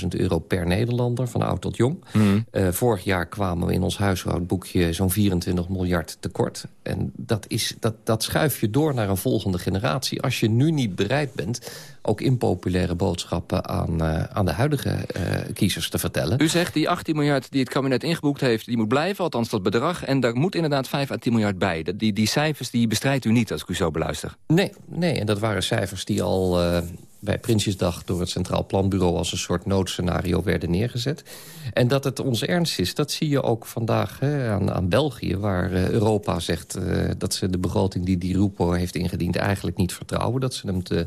24.000 euro per Nederlander, van oud tot jong. Mm. Uh, vorig jaar kwamen we in ons huishoudboekje zo'n 24 miljard tekort. En dat, is, dat, dat schuif je door naar een volgende generatie. Als je nu niet bereid bent ook impopulaire boodschappen aan, uh, aan de huidige uh, kiezers te vertellen. U zegt die 18 miljard die het kabinet ingeboekt heeft, die moet blijven, althans dat bedrag. En daar moet inderdaad 5 à 10 miljard bij. Die, die cijfers die bestrijdt u niet als ik u zo beluister. Nee, nee en dat waren cijfers die al... Uh, bij Prinsjesdag door het Centraal Planbureau... als een soort noodscenario werden neergezet. En dat het ons ernst is, dat zie je ook vandaag hè, aan, aan België... waar uh, Europa zegt uh, dat ze de begroting die Di Rupo heeft ingediend... eigenlijk niet vertrouwen, dat ze hem te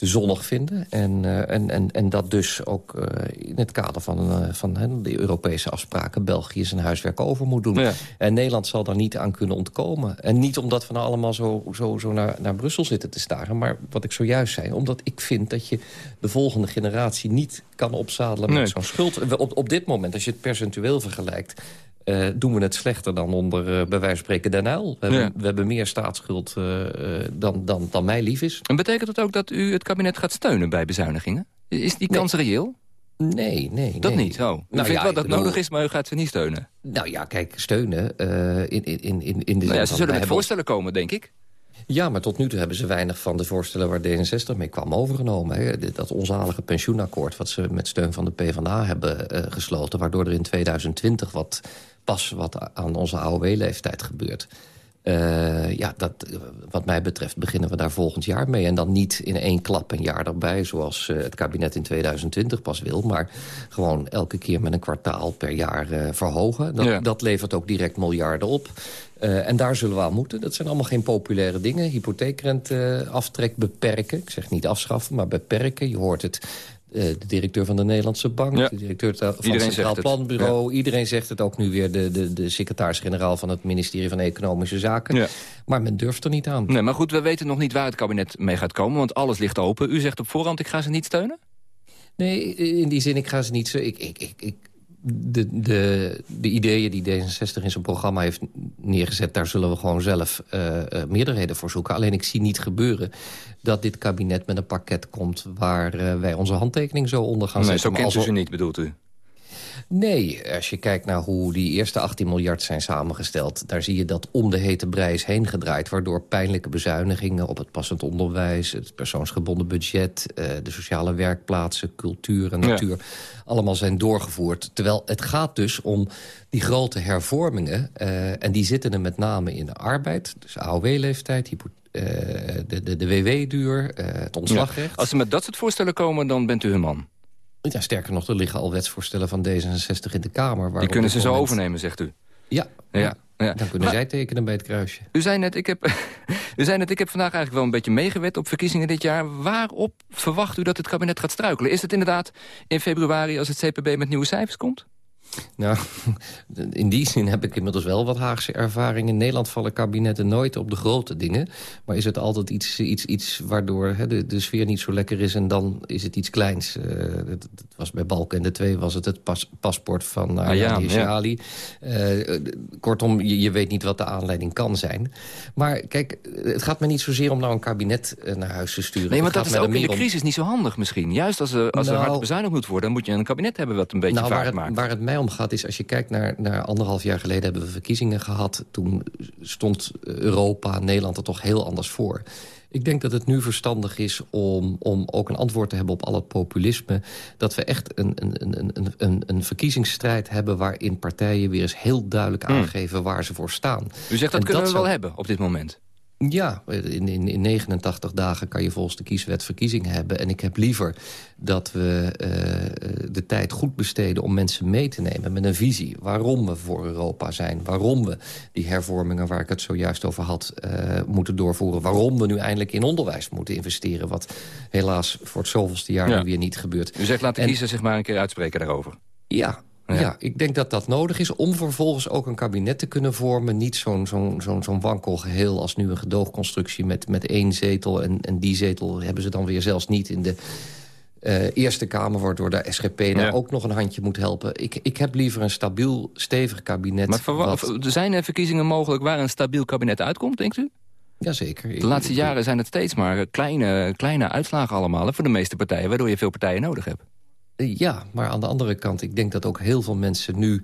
te zonnig vinden. En, uh, en, en, en dat dus ook uh, in het kader van, uh, van de Europese afspraken... België zijn huiswerk over moet doen. Ja. En Nederland zal daar niet aan kunnen ontkomen. En niet omdat we nou allemaal zo, zo, zo naar, naar Brussel zitten te staren... maar wat ik zojuist zei, omdat ik vind dat je de volgende generatie... niet kan opzadelen nee. met zo'n schuld. Op, op dit moment, als je het percentueel vergelijkt... Uh, doen we het slechter dan onder, uh, bij wijze van spreken, Den Uyl. We, ja. hebben, we hebben meer staatsschuld uh, dan, dan, dan mij lief is. En betekent dat ook dat u het kabinet gaat steunen bij bezuinigingen? Is die kans nee. reëel? Nee, nee. Dat nee. niet? Oh. U nou, vindt ja, wel dat bedoel... nodig is, maar u gaat ze niet steunen? Nou ja, kijk, steunen in, in, in, in de nou ja, Ze zullen met voorstellen komen, denk ik. Ja, maar tot nu toe hebben ze weinig van de voorstellen waar D66 mee kwam overgenomen. Hè. Dat onzalige pensioenakkoord wat ze met steun van de PvdA hebben uh, gesloten... waardoor er in 2020 wat pas wat aan onze AOW-leeftijd gebeurt. Uh, ja, dat, wat mij betreft beginnen we daar volgend jaar mee. En dan niet in één klap een jaar erbij... zoals uh, het kabinet in 2020 pas wil. Maar gewoon elke keer met een kwartaal per jaar uh, verhogen. Dat, ja. dat levert ook direct miljarden op. en daar zullen we aan moeten. Dat zijn allemaal geen populaire dingen. Hypotheekrenteaftrek beperken. Ik zeg niet afschaffen, maar beperken. Je hoort het de directeur van de Nederlandse Bank, ja. de directeur van het Centraal Planbureau. Ja. Iedereen zegt het ook nu weer, de, de, de secretaris-generaal van het ministerie van Economische Zaken. Ja. Maar men durft er niet aan. Nee, maar goed, we weten nog niet waar het kabinet mee gaat komen, want alles ligt open. U zegt op voorhand, ik ga ze niet steunen? Nee, in die zin, ik ga ze niet... Zo, ik, ik, ik, ik, de, de, de ideeën die D66 in zijn programma heeft neergezet... daar zullen we gewoon zelf uh, meerderheden voor zoeken. Alleen ik zie niet gebeuren dat dit kabinet met een pakket komt... waar uh, wij onze handtekening zo onder gaan nee, zetten. Zo kent u ze niet, bedoelt u? Nee, als je kijkt naar hoe die eerste 18 miljard zijn samengesteld... daar zie je dat om de hete brei is heen gedraaid... waardoor pijnlijke bezuinigingen op het passend onderwijs... het persoonsgebonden budget, uh, de sociale werkplaatsen... cultuur en natuur, ja. allemaal zijn doorgevoerd. Terwijl het gaat dus om die grote hervormingen... Uh, en die zitten er met name in de arbeid, dus AOW-leeftijd... Uh, de, de, de WW-duur, het ontslagrecht. Ja. Als ze met dat soort voorstellen komen, dan bent u hun man. Ja, sterker nog, er liggen al wetsvoorstellen van D66 in de Kamer. Die kunnen ze moment... zo overnemen, zegt u? Ja, ja. ja. ja. dan kunnen maar, zij tekenen bij het kruisje. U zei, net, ik heb, u zei net, ik heb vandaag eigenlijk wel een beetje meegewet op verkiezingen dit jaar. Waarop verwacht u dat het kabinet gaat struikelen? Is het inderdaad in februari als het CPB met nieuwe cijfers komt? Nou, in die zin heb ik inmiddels wel wat Haagse ervaring. In Nederland vallen kabinetten nooit op de grote dingen. Maar is het altijd iets, iets, iets waardoor hè, de, de sfeer niet zo lekker is... en dan is het iets kleins. Uh, het, het was bij Balken de 2 was het het pas, paspoort van uh, ah, ja, Ali. Ja. Uh, kortom, je, je, weet niet wat de aanleiding kan zijn. Maar kijk, het gaat me niet zozeer om nou een kabinet naar huis te sturen. Nee, want dat is ook in de crisis om... niet zo handig misschien. Juist als, er, als nou, er hard bezuinigd moet worden... dan moet je een kabinet hebben wat een beetje nou, vaart waar het, maakt. Waar het mij om gaat is, als je kijkt naar, naar anderhalf jaar geleden... hebben we verkiezingen gehad. Toen stond Europa, Nederland er toch heel anders voor. Ik denk dat het nu verstandig is om, om ook een antwoord te hebben op al het populisme. Dat we echt een, een, een, een, een verkiezingsstrijd hebben... waarin partijen weer eens heel duidelijk aangeven hmm. waar ze voor staan. U zegt dat en kunnen dat we wel zou... hebben op dit moment? Ja, in, in, in 89 dagen kan je volgens de kieswet verkiezingen hebben. En ik heb liever dat we uh, de tijd goed besteden om mensen mee te nemen... met een visie waarom we voor Europa zijn. Waarom we die hervormingen waar ik het zojuist over had uh, moeten doorvoeren. Waarom we nu eindelijk in onderwijs moeten investeren. Wat helaas voor het zoveelste jaar Ja. nu weer niet gebeurt. U zegt laat de En- kiezer zich maar een keer uitspreken daarover. Ja, Ja. ja. ik denk dat dat nodig is om vervolgens ook een kabinet te kunnen vormen. Niet zo'n zo'n zo'n zo'n wankel geheel als nu een gedoogconstructie met, met één zetel. En, en die zetel hebben ze dan weer zelfs niet in de eh, Eerste Kamer... waardoor de SGP nou Ja. ook nog een handje moet helpen. Ik, ik heb liever een stabiel, stevig kabinet. Maar wat- zijn er verkiezingen mogelijk waar een stabiel kabinet uitkomt, denkt u? Jazeker. De laatste jaren zijn het steeds maar kleine, kleine uitslagen allemaal voor de meeste partijen... waardoor je veel partijen nodig hebt. Ja, maar aan de andere kant, ik denk dat ook heel veel mensen nu...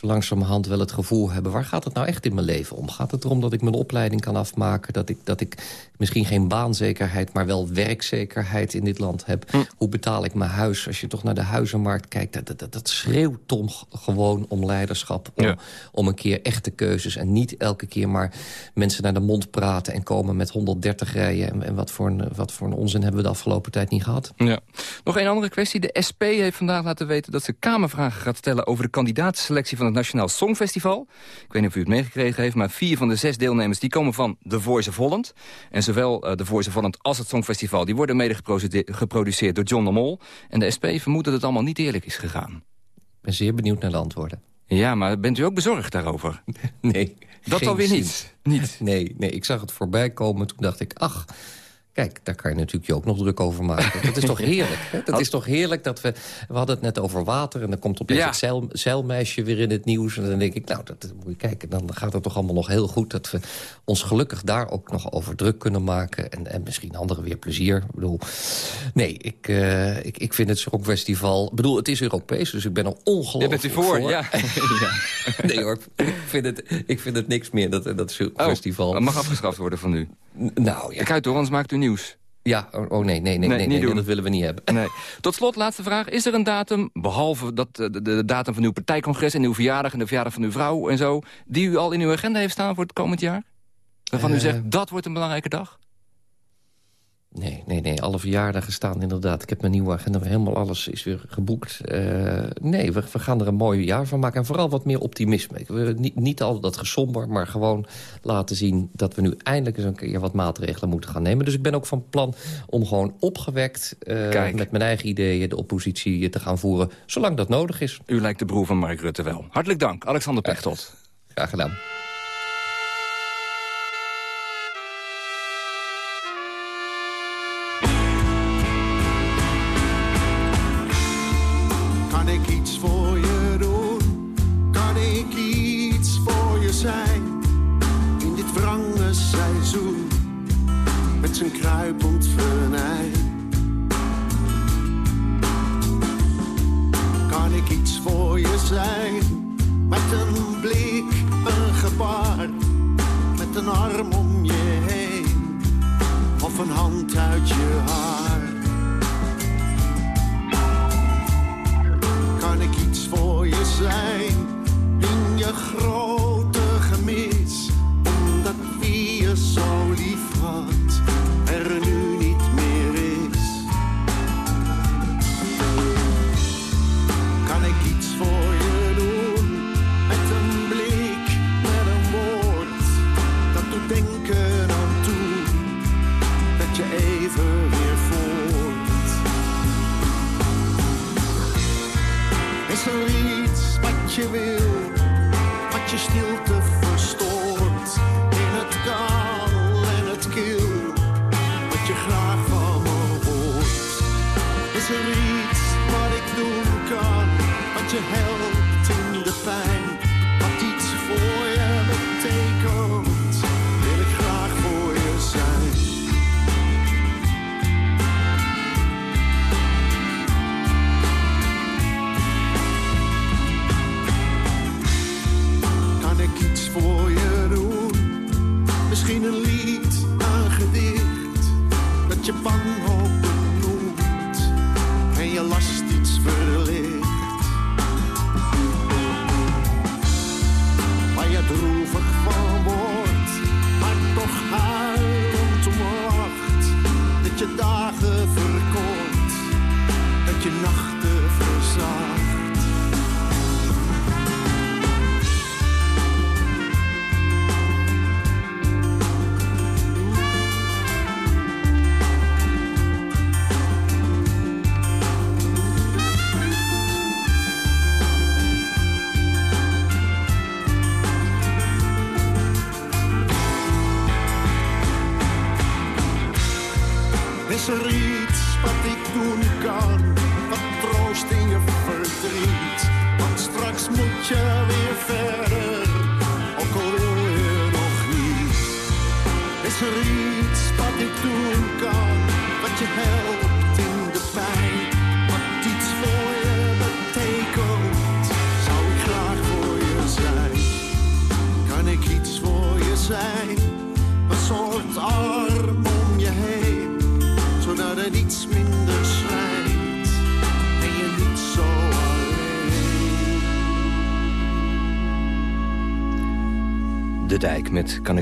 zo langzamerhand wel het gevoel hebben... waar gaat het nou echt in mijn leven om? Gaat het erom dat ik mijn opleiding kan afmaken? Dat ik, dat ik misschien geen baanzekerheid, maar wel werkzekerheid in dit land heb? Hoe betaal ik mijn huis? Als je toch naar de huizenmarkt kijkt... dat, dat, dat schreeuwt Tom gewoon om leiderschap. Om, Ja. om een keer echte keuzes. En niet elke keer maar mensen naar de mond praten... en komen met 130 rijen. En, en wat, voor een, wat voor een onzin hebben we de afgelopen tijd niet gehad? Ja. Nog een andere kwestie. De SP heeft vandaag laten weten dat ze Kamervragen gaat stellen... over de kandidatenselectie van het Nationaal Songfestival. Ik weet niet of u het meegekregen heeft, maar vier van de zes deelnemers... die komen van The Voice of Holland. En zowel eh, The Voice of Holland als het Songfestival... die worden mede geproduce- geproduceerd door John de Mol. En de SP vermoedt dat het allemaal niet eerlijk is gegaan. Ik ben zeer benieuwd naar de antwoorden. Ja, maar bent u ook bezorgd daarover? Nee. Dat alweer niet. niet. Nee, nee, ik zag het voorbij komen. Toen dacht ik, ach, kijk, daar kan je natuurlijk je ook nog druk over maken. Dat is toch heerlijk? Hè? Dat is toch heerlijk dat we... We hadden het net over water en dan komt opeens Ja. het zeil, zeilmeisje weer in het nieuws. En dan denk ik, nou, dat, moet je kijken. Dan gaat het toch allemaal nog heel goed dat we ons gelukkig daar ook nog over druk kunnen maken. En, en misschien anderen weer plezier. Ik bedoel, nee, ik, eh, ik, ik vind het Songfestival... Ik bedoel, het is Europees, dus ik ben er ongelooflijk Daar bent u voor, ja. ja. Nee hoor, ik vind het, ik vind het niks meer, dat, dat festival. Het mag afgeschaft worden van u. Nou ja. Kijk door, anders maakt u nieuws. Ja, oh, oh, nee, nee, nee, Nee, nee, nee, dat willen we niet hebben. Nee. Tot slot, laatste vraag. Is er een datum, behalve dat, eh, de, de datum van uw partijcongres... en uw verjaardag en de verjaardag van uw vrouw en zo... die u al in uw agenda heeft staan voor het komend jaar? Waarvan u Eh, zegt, dat wordt een belangrijke dag? Nee, nee, nee. Alle verjaardagen staan inderdaad. Ik heb mijn nieuwe agenda, helemaal alles is weer geboekt. Eh, nee, we, we gaan er een mooi jaar van maken. En vooral wat meer optimisme. We, niet, niet al dat gesomber, maar gewoon laten zien... dat we nu eindelijk eens een keer wat maatregelen moeten gaan nemen. Dus ik ben ook van plan om gewoon opgewekt... eh, met mijn eigen ideeën de oppositie te gaan voeren... zolang dat nodig is. U lijkt de broer van Mark Rutte wel. Hartelijk dank, Alexander Pechtold. Graag gedaan. Zijn kruipend venijn. Kan ik iets voor je zijn? Met een blik, een gebaar, met een arm om je heen. Of een hand uit je haar. kan ik iets voor je zijn in je grote gemis, omdat wie je zo iets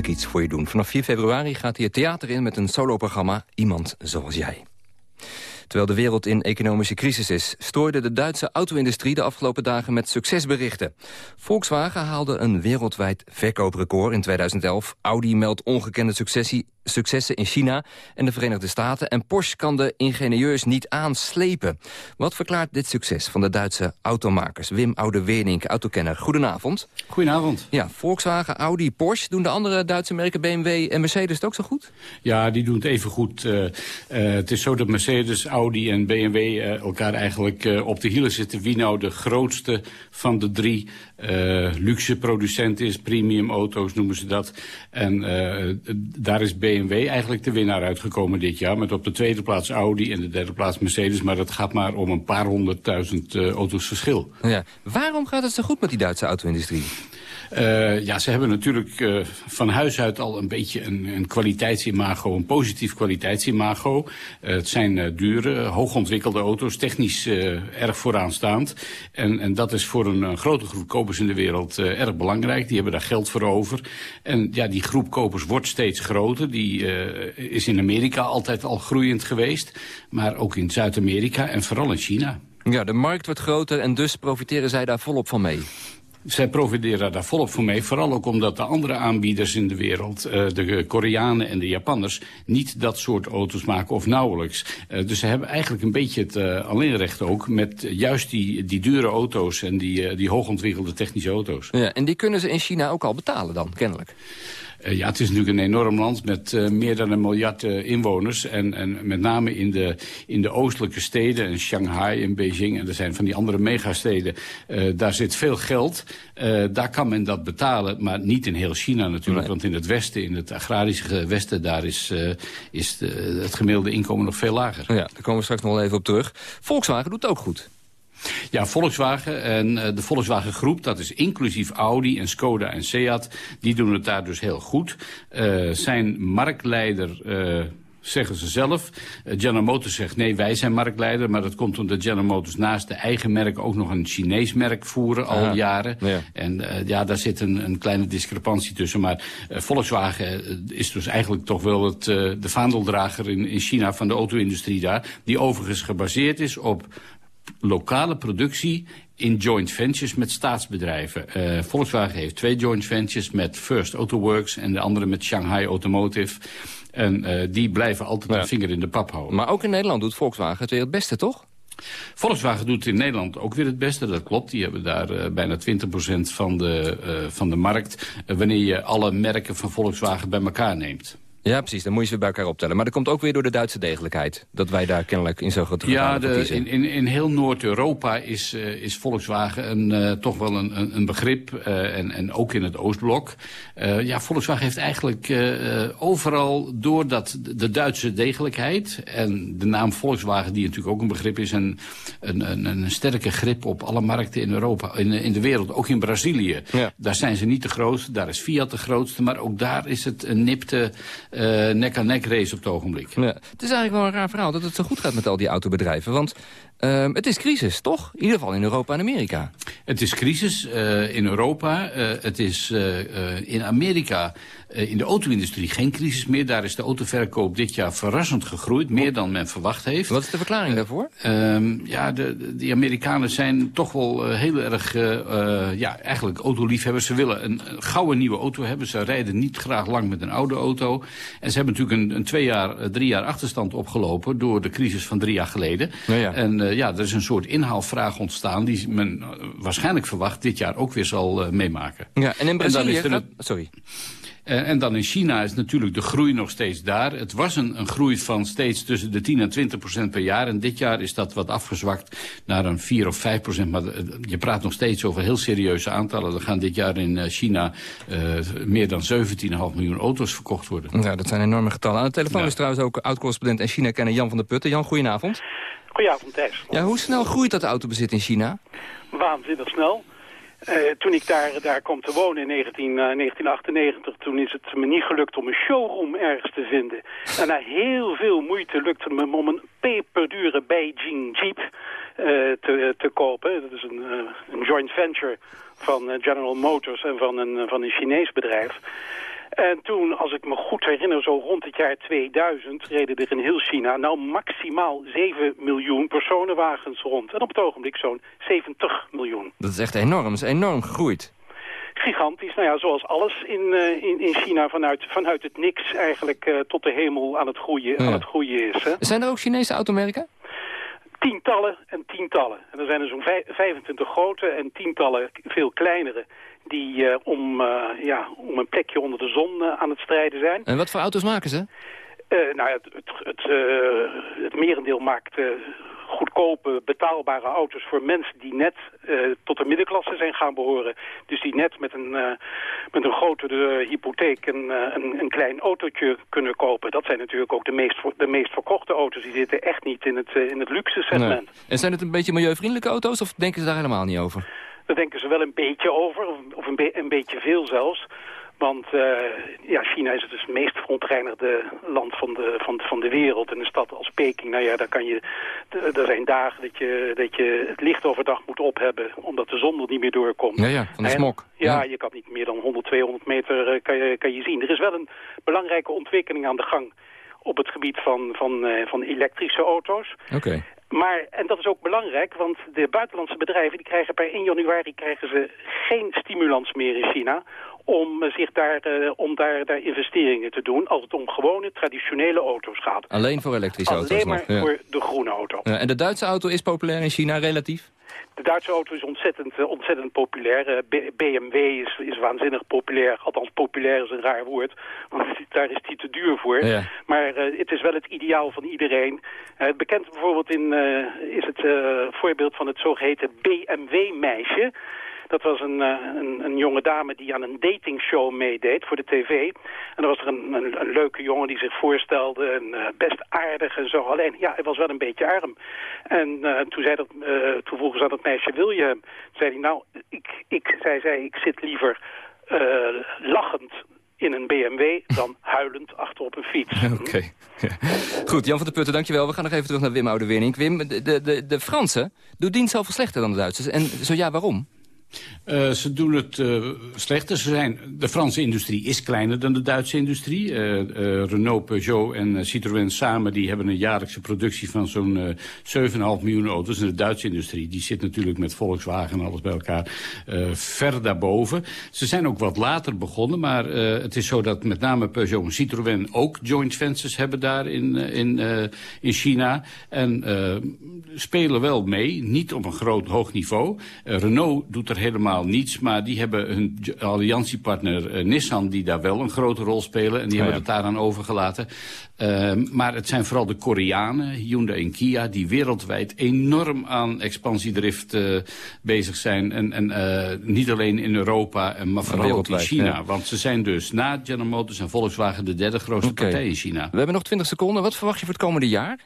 iets voor je doen? Vanaf 4 februari gaat hij het theater in met een soloprogramma Iemand Zoals Jij. Terwijl de wereld in economische crisis is... stoorde de Duitse auto-industrie de afgelopen dagen met succesberichten. Volkswagen haalde een wereldwijd verkooprecord in 2011. Audi meldt ongekende successie, successen in China en de Verenigde Staten... en Porsche kan de ingenieurs niet aanslepen. Wat verklaart dit succes van de Duitse automakers? Wim Oude-Wernink, autokenner. Goedenavond. Goedenavond. Ja, Volkswagen, Audi, Porsche. Doen de andere Duitse merken BMW en Mercedes het ook zo goed? Ja, die doen het even goed. Eh, eh, het is zo dat Mercedes, Audi en BMW eh, elkaar eigenlijk eh, op de hielen zitten. Wie nou de grootste van de drie eh, luxe producent is, premium auto's noemen ze dat. En daar is BMW eigenlijk de winnaar uitgekomen dit jaar. Met op de tweede plaats Audi en de derde plaats Mercedes. Maar dat gaat maar om een paar honderdduizend auto's verschil. Ja. Waarom gaat het zo goed met die Duitse auto-industrie? Uh, ja, ze hebben natuurlijk uh, van huis uit al een beetje een, een kwaliteitsimago, een positief kwaliteitsimago. Uh, het zijn dure, hoogontwikkelde auto's, technisch erg vooraanstaand. En, en dat is voor een grote groep kopers in de wereld erg belangrijk. Die hebben daar geld voor over. En ja, die groep kopers wordt steeds groter. Die is in Amerika altijd al groeiend geweest. Maar ook in Zuid-Amerika en vooral in China. Ja, de markt wordt groter en dus profiteren zij daar volop van mee. Zij profiteren daar volop van mee. Vooral ook omdat de andere aanbieders in de wereld, uh, de Koreanen en de Japanners, niet dat soort auto's maken of nauwelijks. Uh, dus ze hebben eigenlijk een beetje het uh, alleenrecht ook met juist die, die dure auto's en die, die hoogontwikkelde technische auto's. Ja, en die kunnen ze in China ook al betalen dan, kennelijk. Uh, ja, het is natuurlijk een enorm land met uh, meer dan een miljard uh, inwoners. En, en met name in de, in de oostelijke steden, in Shanghai en Beijing... en er zijn van die andere megasteden, daar zit veel geld. daar kan men dat betalen, maar niet in heel China natuurlijk. Nee. Want in het westen, in het agrarische westen... daar is, is de, het gemiddelde inkomen nog veel lager. Ja, daar komen we straks nog wel even op terug. Volkswagen doet het ook goed. Ja, Volkswagen en uh, de Volkswagen groep, dat is inclusief Audi en Skoda en Seat, die doen het daar dus heel goed. Uh, zijn marktleider... Uh, zeggen ze zelf. General Motors zegt nee, wij zijn marktleider. Maar dat komt omdat General Motors naast de eigen merk ook nog een Chinees merk voeren al jaren. Ja. En uh, ja, daar zit een, een, kleine discrepantie tussen. Maar uh, Volkswagen is dus eigenlijk toch wel het, de vaandeldrager in, in China van de auto-industrie daar. Die overigens gebaseerd is op lokale productie in joint ventures met staatsbedrijven. Uh, Volkswagen heeft twee joint ventures met First Auto Works en de andere met Shanghai Automotive. En uh, die blijven altijd ja. een vinger in de pap houden. Maar ook in Nederland doet Volkswagen het weer het beste, toch? Volkswagen doet in Nederland ook weer het beste, dat klopt. Die hebben daar uh, bijna 20% van de, van de markt... Wanneer je alle merken van Volkswagen bij elkaar neemt. Ja, precies. Dan moet je ze bij elkaar optellen. Maar dat komt ook weer door de Duitse degelijkheid. Dat wij daar kennelijk in zo'n grote Ja, de, in, in, in heel Noord-Europa is, uh, is Volkswagen een, uh, toch wel een, een begrip. Uh, en, en ook in het Oostblok. ja, Volkswagen heeft eigenlijk overal door dat de Duitse degelijkheid... en de naam Volkswagen, die natuurlijk ook een begrip is... een, een, een, een sterke grip op alle markten in Europa, in, in de wereld. Ook in Brazilië. Ja. Daar zijn ze niet de grootste. Daar is Fiat de grootste. Maar ook daar is het een nipte nek-aan-nek race op het ogenblik. Ja. Het is eigenlijk wel een raar verhaal dat het zo goed gaat met al die autobedrijven. Want uh, het is crisis, toch? In ieder geval in Europa en Amerika. Het is crisis uh, in Europa. het is in Amerika in de auto-industrie geen crisis meer. Daar is de autoverkoop dit jaar verrassend gegroeid. Meer dan men verwacht heeft. Wat is de verklaring daarvoor? Um, ja, de, de Amerikanen zijn toch wel heel erg... ja, eigenlijk autoliefhebbers. Ze willen een, een gouden nieuwe auto hebben. Ze rijden niet graag lang met een oude auto. En ze hebben natuurlijk een, een twee jaar, drie jaar achterstand opgelopen... door de crisis van drie jaar geleden. Ja. En uh, ja, er is een soort inhaalvraag ontstaan... die men uh, waarschijnlijk verwacht dit jaar ook weer zal meemaken. Ja, en in Brazilië... En gaat... Sorry. Uh, en dan in China is natuurlijk de groei nog steeds daar. Het was een, een groei van steeds tussen de 10 en 20 procent per jaar. En dit jaar is dat wat afgezwakt naar een 4 of 5 procent. Maar uh, je praat nog steeds over heel serieuze aantallen. Er gaan dit jaar in uh, China meer dan 17,5 miljoen auto's verkocht worden. Ja, dat zijn enorme getallen. Aan de telefoon ja. is trouwens ook oud-correspondent en China-kenner Jan van der Putten. Jan, goedenavond. Goedenavond, Thijs. Ja, hoe snel groeit dat autobezit in China? Waanzinnig snel. Uh, toen ik daar, daar kwam te wonen in 19, uh, 1998, toen is het me niet gelukt om een showroom ergens te vinden. En na heel veel moeite lukte het me om een peperdure Beijing Jeep uh, te, te kopen. Dat is een, een joint venture van General Motors en van een, van een Chinees bedrijf. En toen, als ik me goed herinner, zo rond het jaar 2000... reden er in heel China nou maximaal 7 miljoen personenwagens rond. En op het ogenblik zo'n 70 miljoen. Dat is echt enorm. Dat is enorm gegroeid. Gigantisch. Nou ja, zoals alles in, uh, in, in China vanuit, vanuit het niks eigenlijk uh, tot de hemel aan het groeien, ja. aan het groeien is. Hè? Zijn er ook Chinese automerken? Tientallen en tientallen. En er zijn er zo'n 25 grote en tientallen veel kleinere die uh, om, uh, ja, om een plekje onder de zon uh, aan het strijden zijn. En wat voor auto's maken ze? nou, het, het, het, het merendeel maakt goedkope, betaalbare auto's voor mensen die net tot de middenklasse zijn gaan behoren. Dus die net met een, met een grote hypotheek een, een, een, klein autootje kunnen kopen. Dat zijn natuurlijk ook de meest, de meest verkochte auto's. Die zitten echt niet in het, in het luxe segment. Nee. En zijn het een beetje milieuvriendelijke auto's of denken ze daar helemaal niet over? Daar denken ze wel een beetje over, of een, be een beetje veel zelfs. Want uh, ja, China is het dus het meest verontreinigde land van de, van, van de wereld. En een stad als Peking, nou ja, daar kan je... Er zijn dagen dat je, dat je het licht overdag moet ophebben... omdat de zon er niet meer doorkomt. Ja, ja van de smok. Ja, ja, je kan niet meer dan 100, 200 meter uh, kan, je, kan je zien. Er is wel een belangrijke ontwikkeling aan de gang op het gebied van, van, uh, van elektrische auto's. Oké. Maar, en dat is ook belangrijk, want de buitenlandse bedrijven... die krijgen per 1 januari krijgen ze geen stimulans meer in China om, zich daar, uh, om daar, daar investeringen te doen... als het om gewone, traditionele auto's gaat. Alleen voor elektrische Alleen auto's maar nog, ja. voor de groene auto. Ja, en de Duitse auto is populair in China relatief? De Duitse auto is ontzettend, uh, ontzettend populair. Uh, B BMW is, is waanzinnig populair. Althans, populair is een raar woord. Want daar is die te duur voor. Ja. Maar uh, het is wel het ideaal van iedereen. bekend bijvoorbeeld in, is het voorbeeld van het zogeheten BMW-meisje. Dat was een, uh, een, een, jonge dame die aan een datingshow meedeed voor de tv. En er was er een, een, een leuke jongen die zich voorstelde en uh, best aardig en zo. Alleen, ja, hij was wel een beetje arm. En uh, toen, zei dat, toen vroegen ze aan dat meisje, wil je hem? Toen zei hij, nou, ik, ik, zij zei, ik zit liever lachend in een BMW dan huilend achter op een fiets. Oké. Okay. Ja. Goed, Jan van der Putten, dankjewel. We gaan nog even terug naar Wim Oudewinnink. Wim, de, de, de Fransen doen dienst zoveel slechter dan de Duitsers. En zo ja, waarom? Uh, ze doen het uh, slechter. Ze zijn, de Franse industrie is kleiner dan de Duitse industrie. Uh, Renault, Peugeot en Citroën samen die hebben een jaarlijkse productie van zo'n 7,5 miljoen auto's. En de Duitse industrie die zit natuurlijk met Volkswagen en alles bij elkaar ver daarboven. Ze zijn ook wat later begonnen, maar het is zo dat met name Peugeot en Citroën ook joint ventures hebben daar in, in, in China. En spelen wel mee, niet op een groot hoog niveau. Renault doet er helemaal niets. Maar die hebben hun alliantiepartner uh, Nissan... die daar wel een grote rol spelen. En die Oh, hebben het daaraan overgelaten. Uh, maar het zijn vooral de Koreanen, Hyundai en Kia... die wereldwijd enorm aan expansiedrift uh, bezig zijn. En, en niet alleen in Europa, maar vooral ook in China. Ja. Want ze zijn dus na General Motors en Volkswagen... de derde grootste okay. partij in China. We hebben nog 20 seconden. Wat verwacht je voor het komende jaar?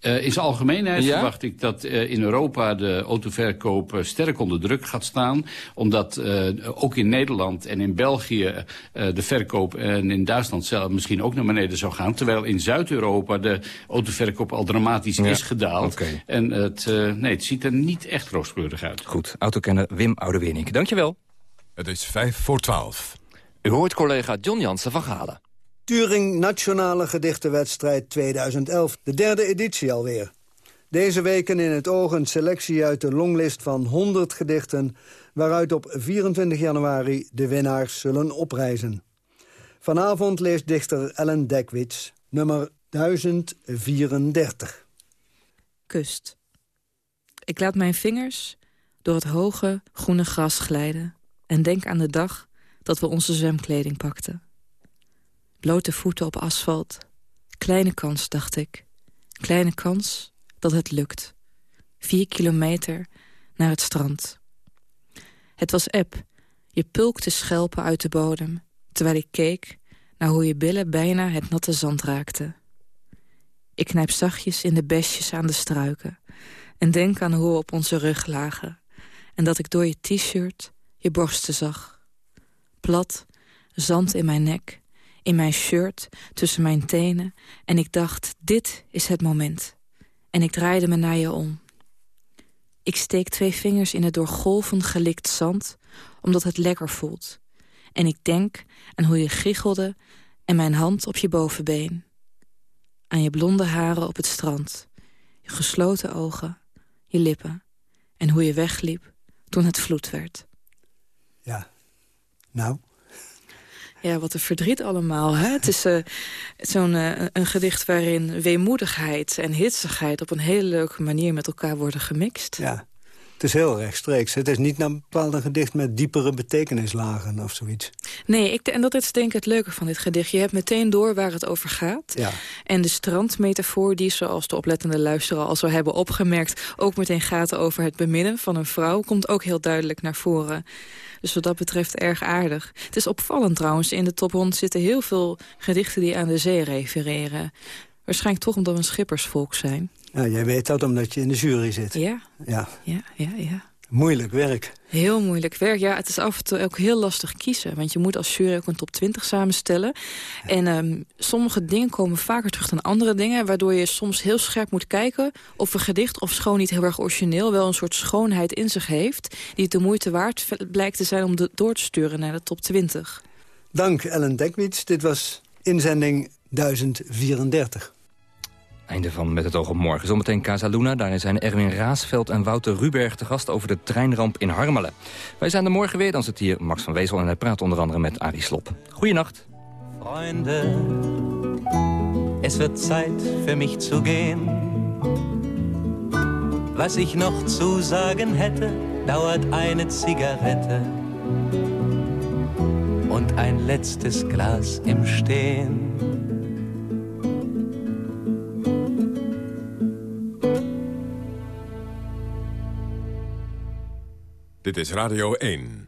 Uh, in zijn algemeenheid ja? verwacht ik dat uh, in Europa de autoverkoop uh, sterk onder druk gaat staan. Omdat ook in Nederland en in België de verkoop en in Duitsland zelf misschien ook naar beneden zou gaan. Terwijl in Zuid-Europa de autoverkoop al dramatisch ja. is gedaald. Okay. En het, nee, het ziet er niet echt rooskleurig uit. Goed, autokenner Wim Oudewinnink. Dankjewel. Het is vijf voor twaalf. U hoort collega John Jansen van Galen. Turing Nationale Gedichtenwedstrijd 2011, de derde editie alweer. Deze weken in het oog een selectie uit de longlist van 100 gedichten... waaruit op 24 januari de winnaars zullen oprijzen. Vanavond leest dichter Ellen Dekwits, nummer 1034. Kust. Ik laat mijn vingers door het hoge, groene gras glijden... en denk aan de dag dat we onze zwemkleding pakten. Blote voeten op asfalt. Kleine kans, dacht ik. Kleine kans dat het lukt. Vier kilometer naar het strand. Het was eb. Je pulkte schelpen uit de bodem... terwijl ik keek naar hoe je billen bijna het natte zand raakten. Ik knijp zachtjes in de besjes aan de struiken... en denk aan hoe we op onze rug lagen... en dat ik door je t-shirt je borsten zag. Plat, zand in mijn nek in mijn shirt, tussen mijn tenen... en ik dacht, dit is het moment. En ik draaide me naar je om. Ik steek twee vingers in het door golven gelikt zand... omdat het lekker voelt. En ik denk aan hoe je giechelde en mijn hand op je bovenbeen. Aan je blonde haren op het strand. Je gesloten ogen, je lippen. En hoe je wegliep toen het vloed werd. Ja, nou... Ja, wat een verdriet allemaal. Hè? Het is uh, zo'n uh, een gedicht waarin weemoedigheid en hitsigheid... op een hele leuke manier met elkaar worden gemixt. Ja, het is heel rechtstreeks. Het is niet een bepaalde gedicht met diepere betekenislagen of zoiets. Nee, ik, en dat is denk ik het leuke van dit gedicht. Je hebt meteen door waar het over gaat. Ja. En de strandmetafoor die, zoals de oplettende luisteraar al zou hebben opgemerkt... ook meteen gaat over het beminnen van een vrouw... komt ook heel duidelijk naar voren. Dus wat dat betreft erg aardig. Het is opvallend trouwens. In de top 100 zitten heel veel gedichten die aan de zee refereren. Waarschijnlijk toch omdat we een schippersvolk zijn. Ja, jij weet dat omdat je in de jury zit. Ja. Ja, ja, ja. ja. Moeilijk werk. Heel moeilijk werk. Ja, het is af en toe ook heel lastig kiezen. Want je moet als jury ook een top 20 samenstellen. En um, sommige dingen komen vaker terug dan andere dingen. Waardoor je soms heel scherp moet kijken of een gedicht of schoon niet heel erg origineel... wel een soort schoonheid in zich heeft. Die het de moeite waard blijkt te zijn om de, door te sturen naar de top 20. Dank Ellen Dekwits. Dit was inzending 1034. Einde van Met het oog op morgen. Zometeen Casaluna. Daarin zijn Erwin Raasveld en Wouter Ruberg te gast over de treinramp in Harmelen. Wij zijn er morgen weer. Dan zit hier Max van Wezel en hij praat onder andere met Arie Slop. Goeienacht. Freunde, es wird Zeit für mich zu gehen. Was ich noch zu sagen hätte, dauert eine Zigarette und ein letztes Glas im Stehen. Dit is Radio 1.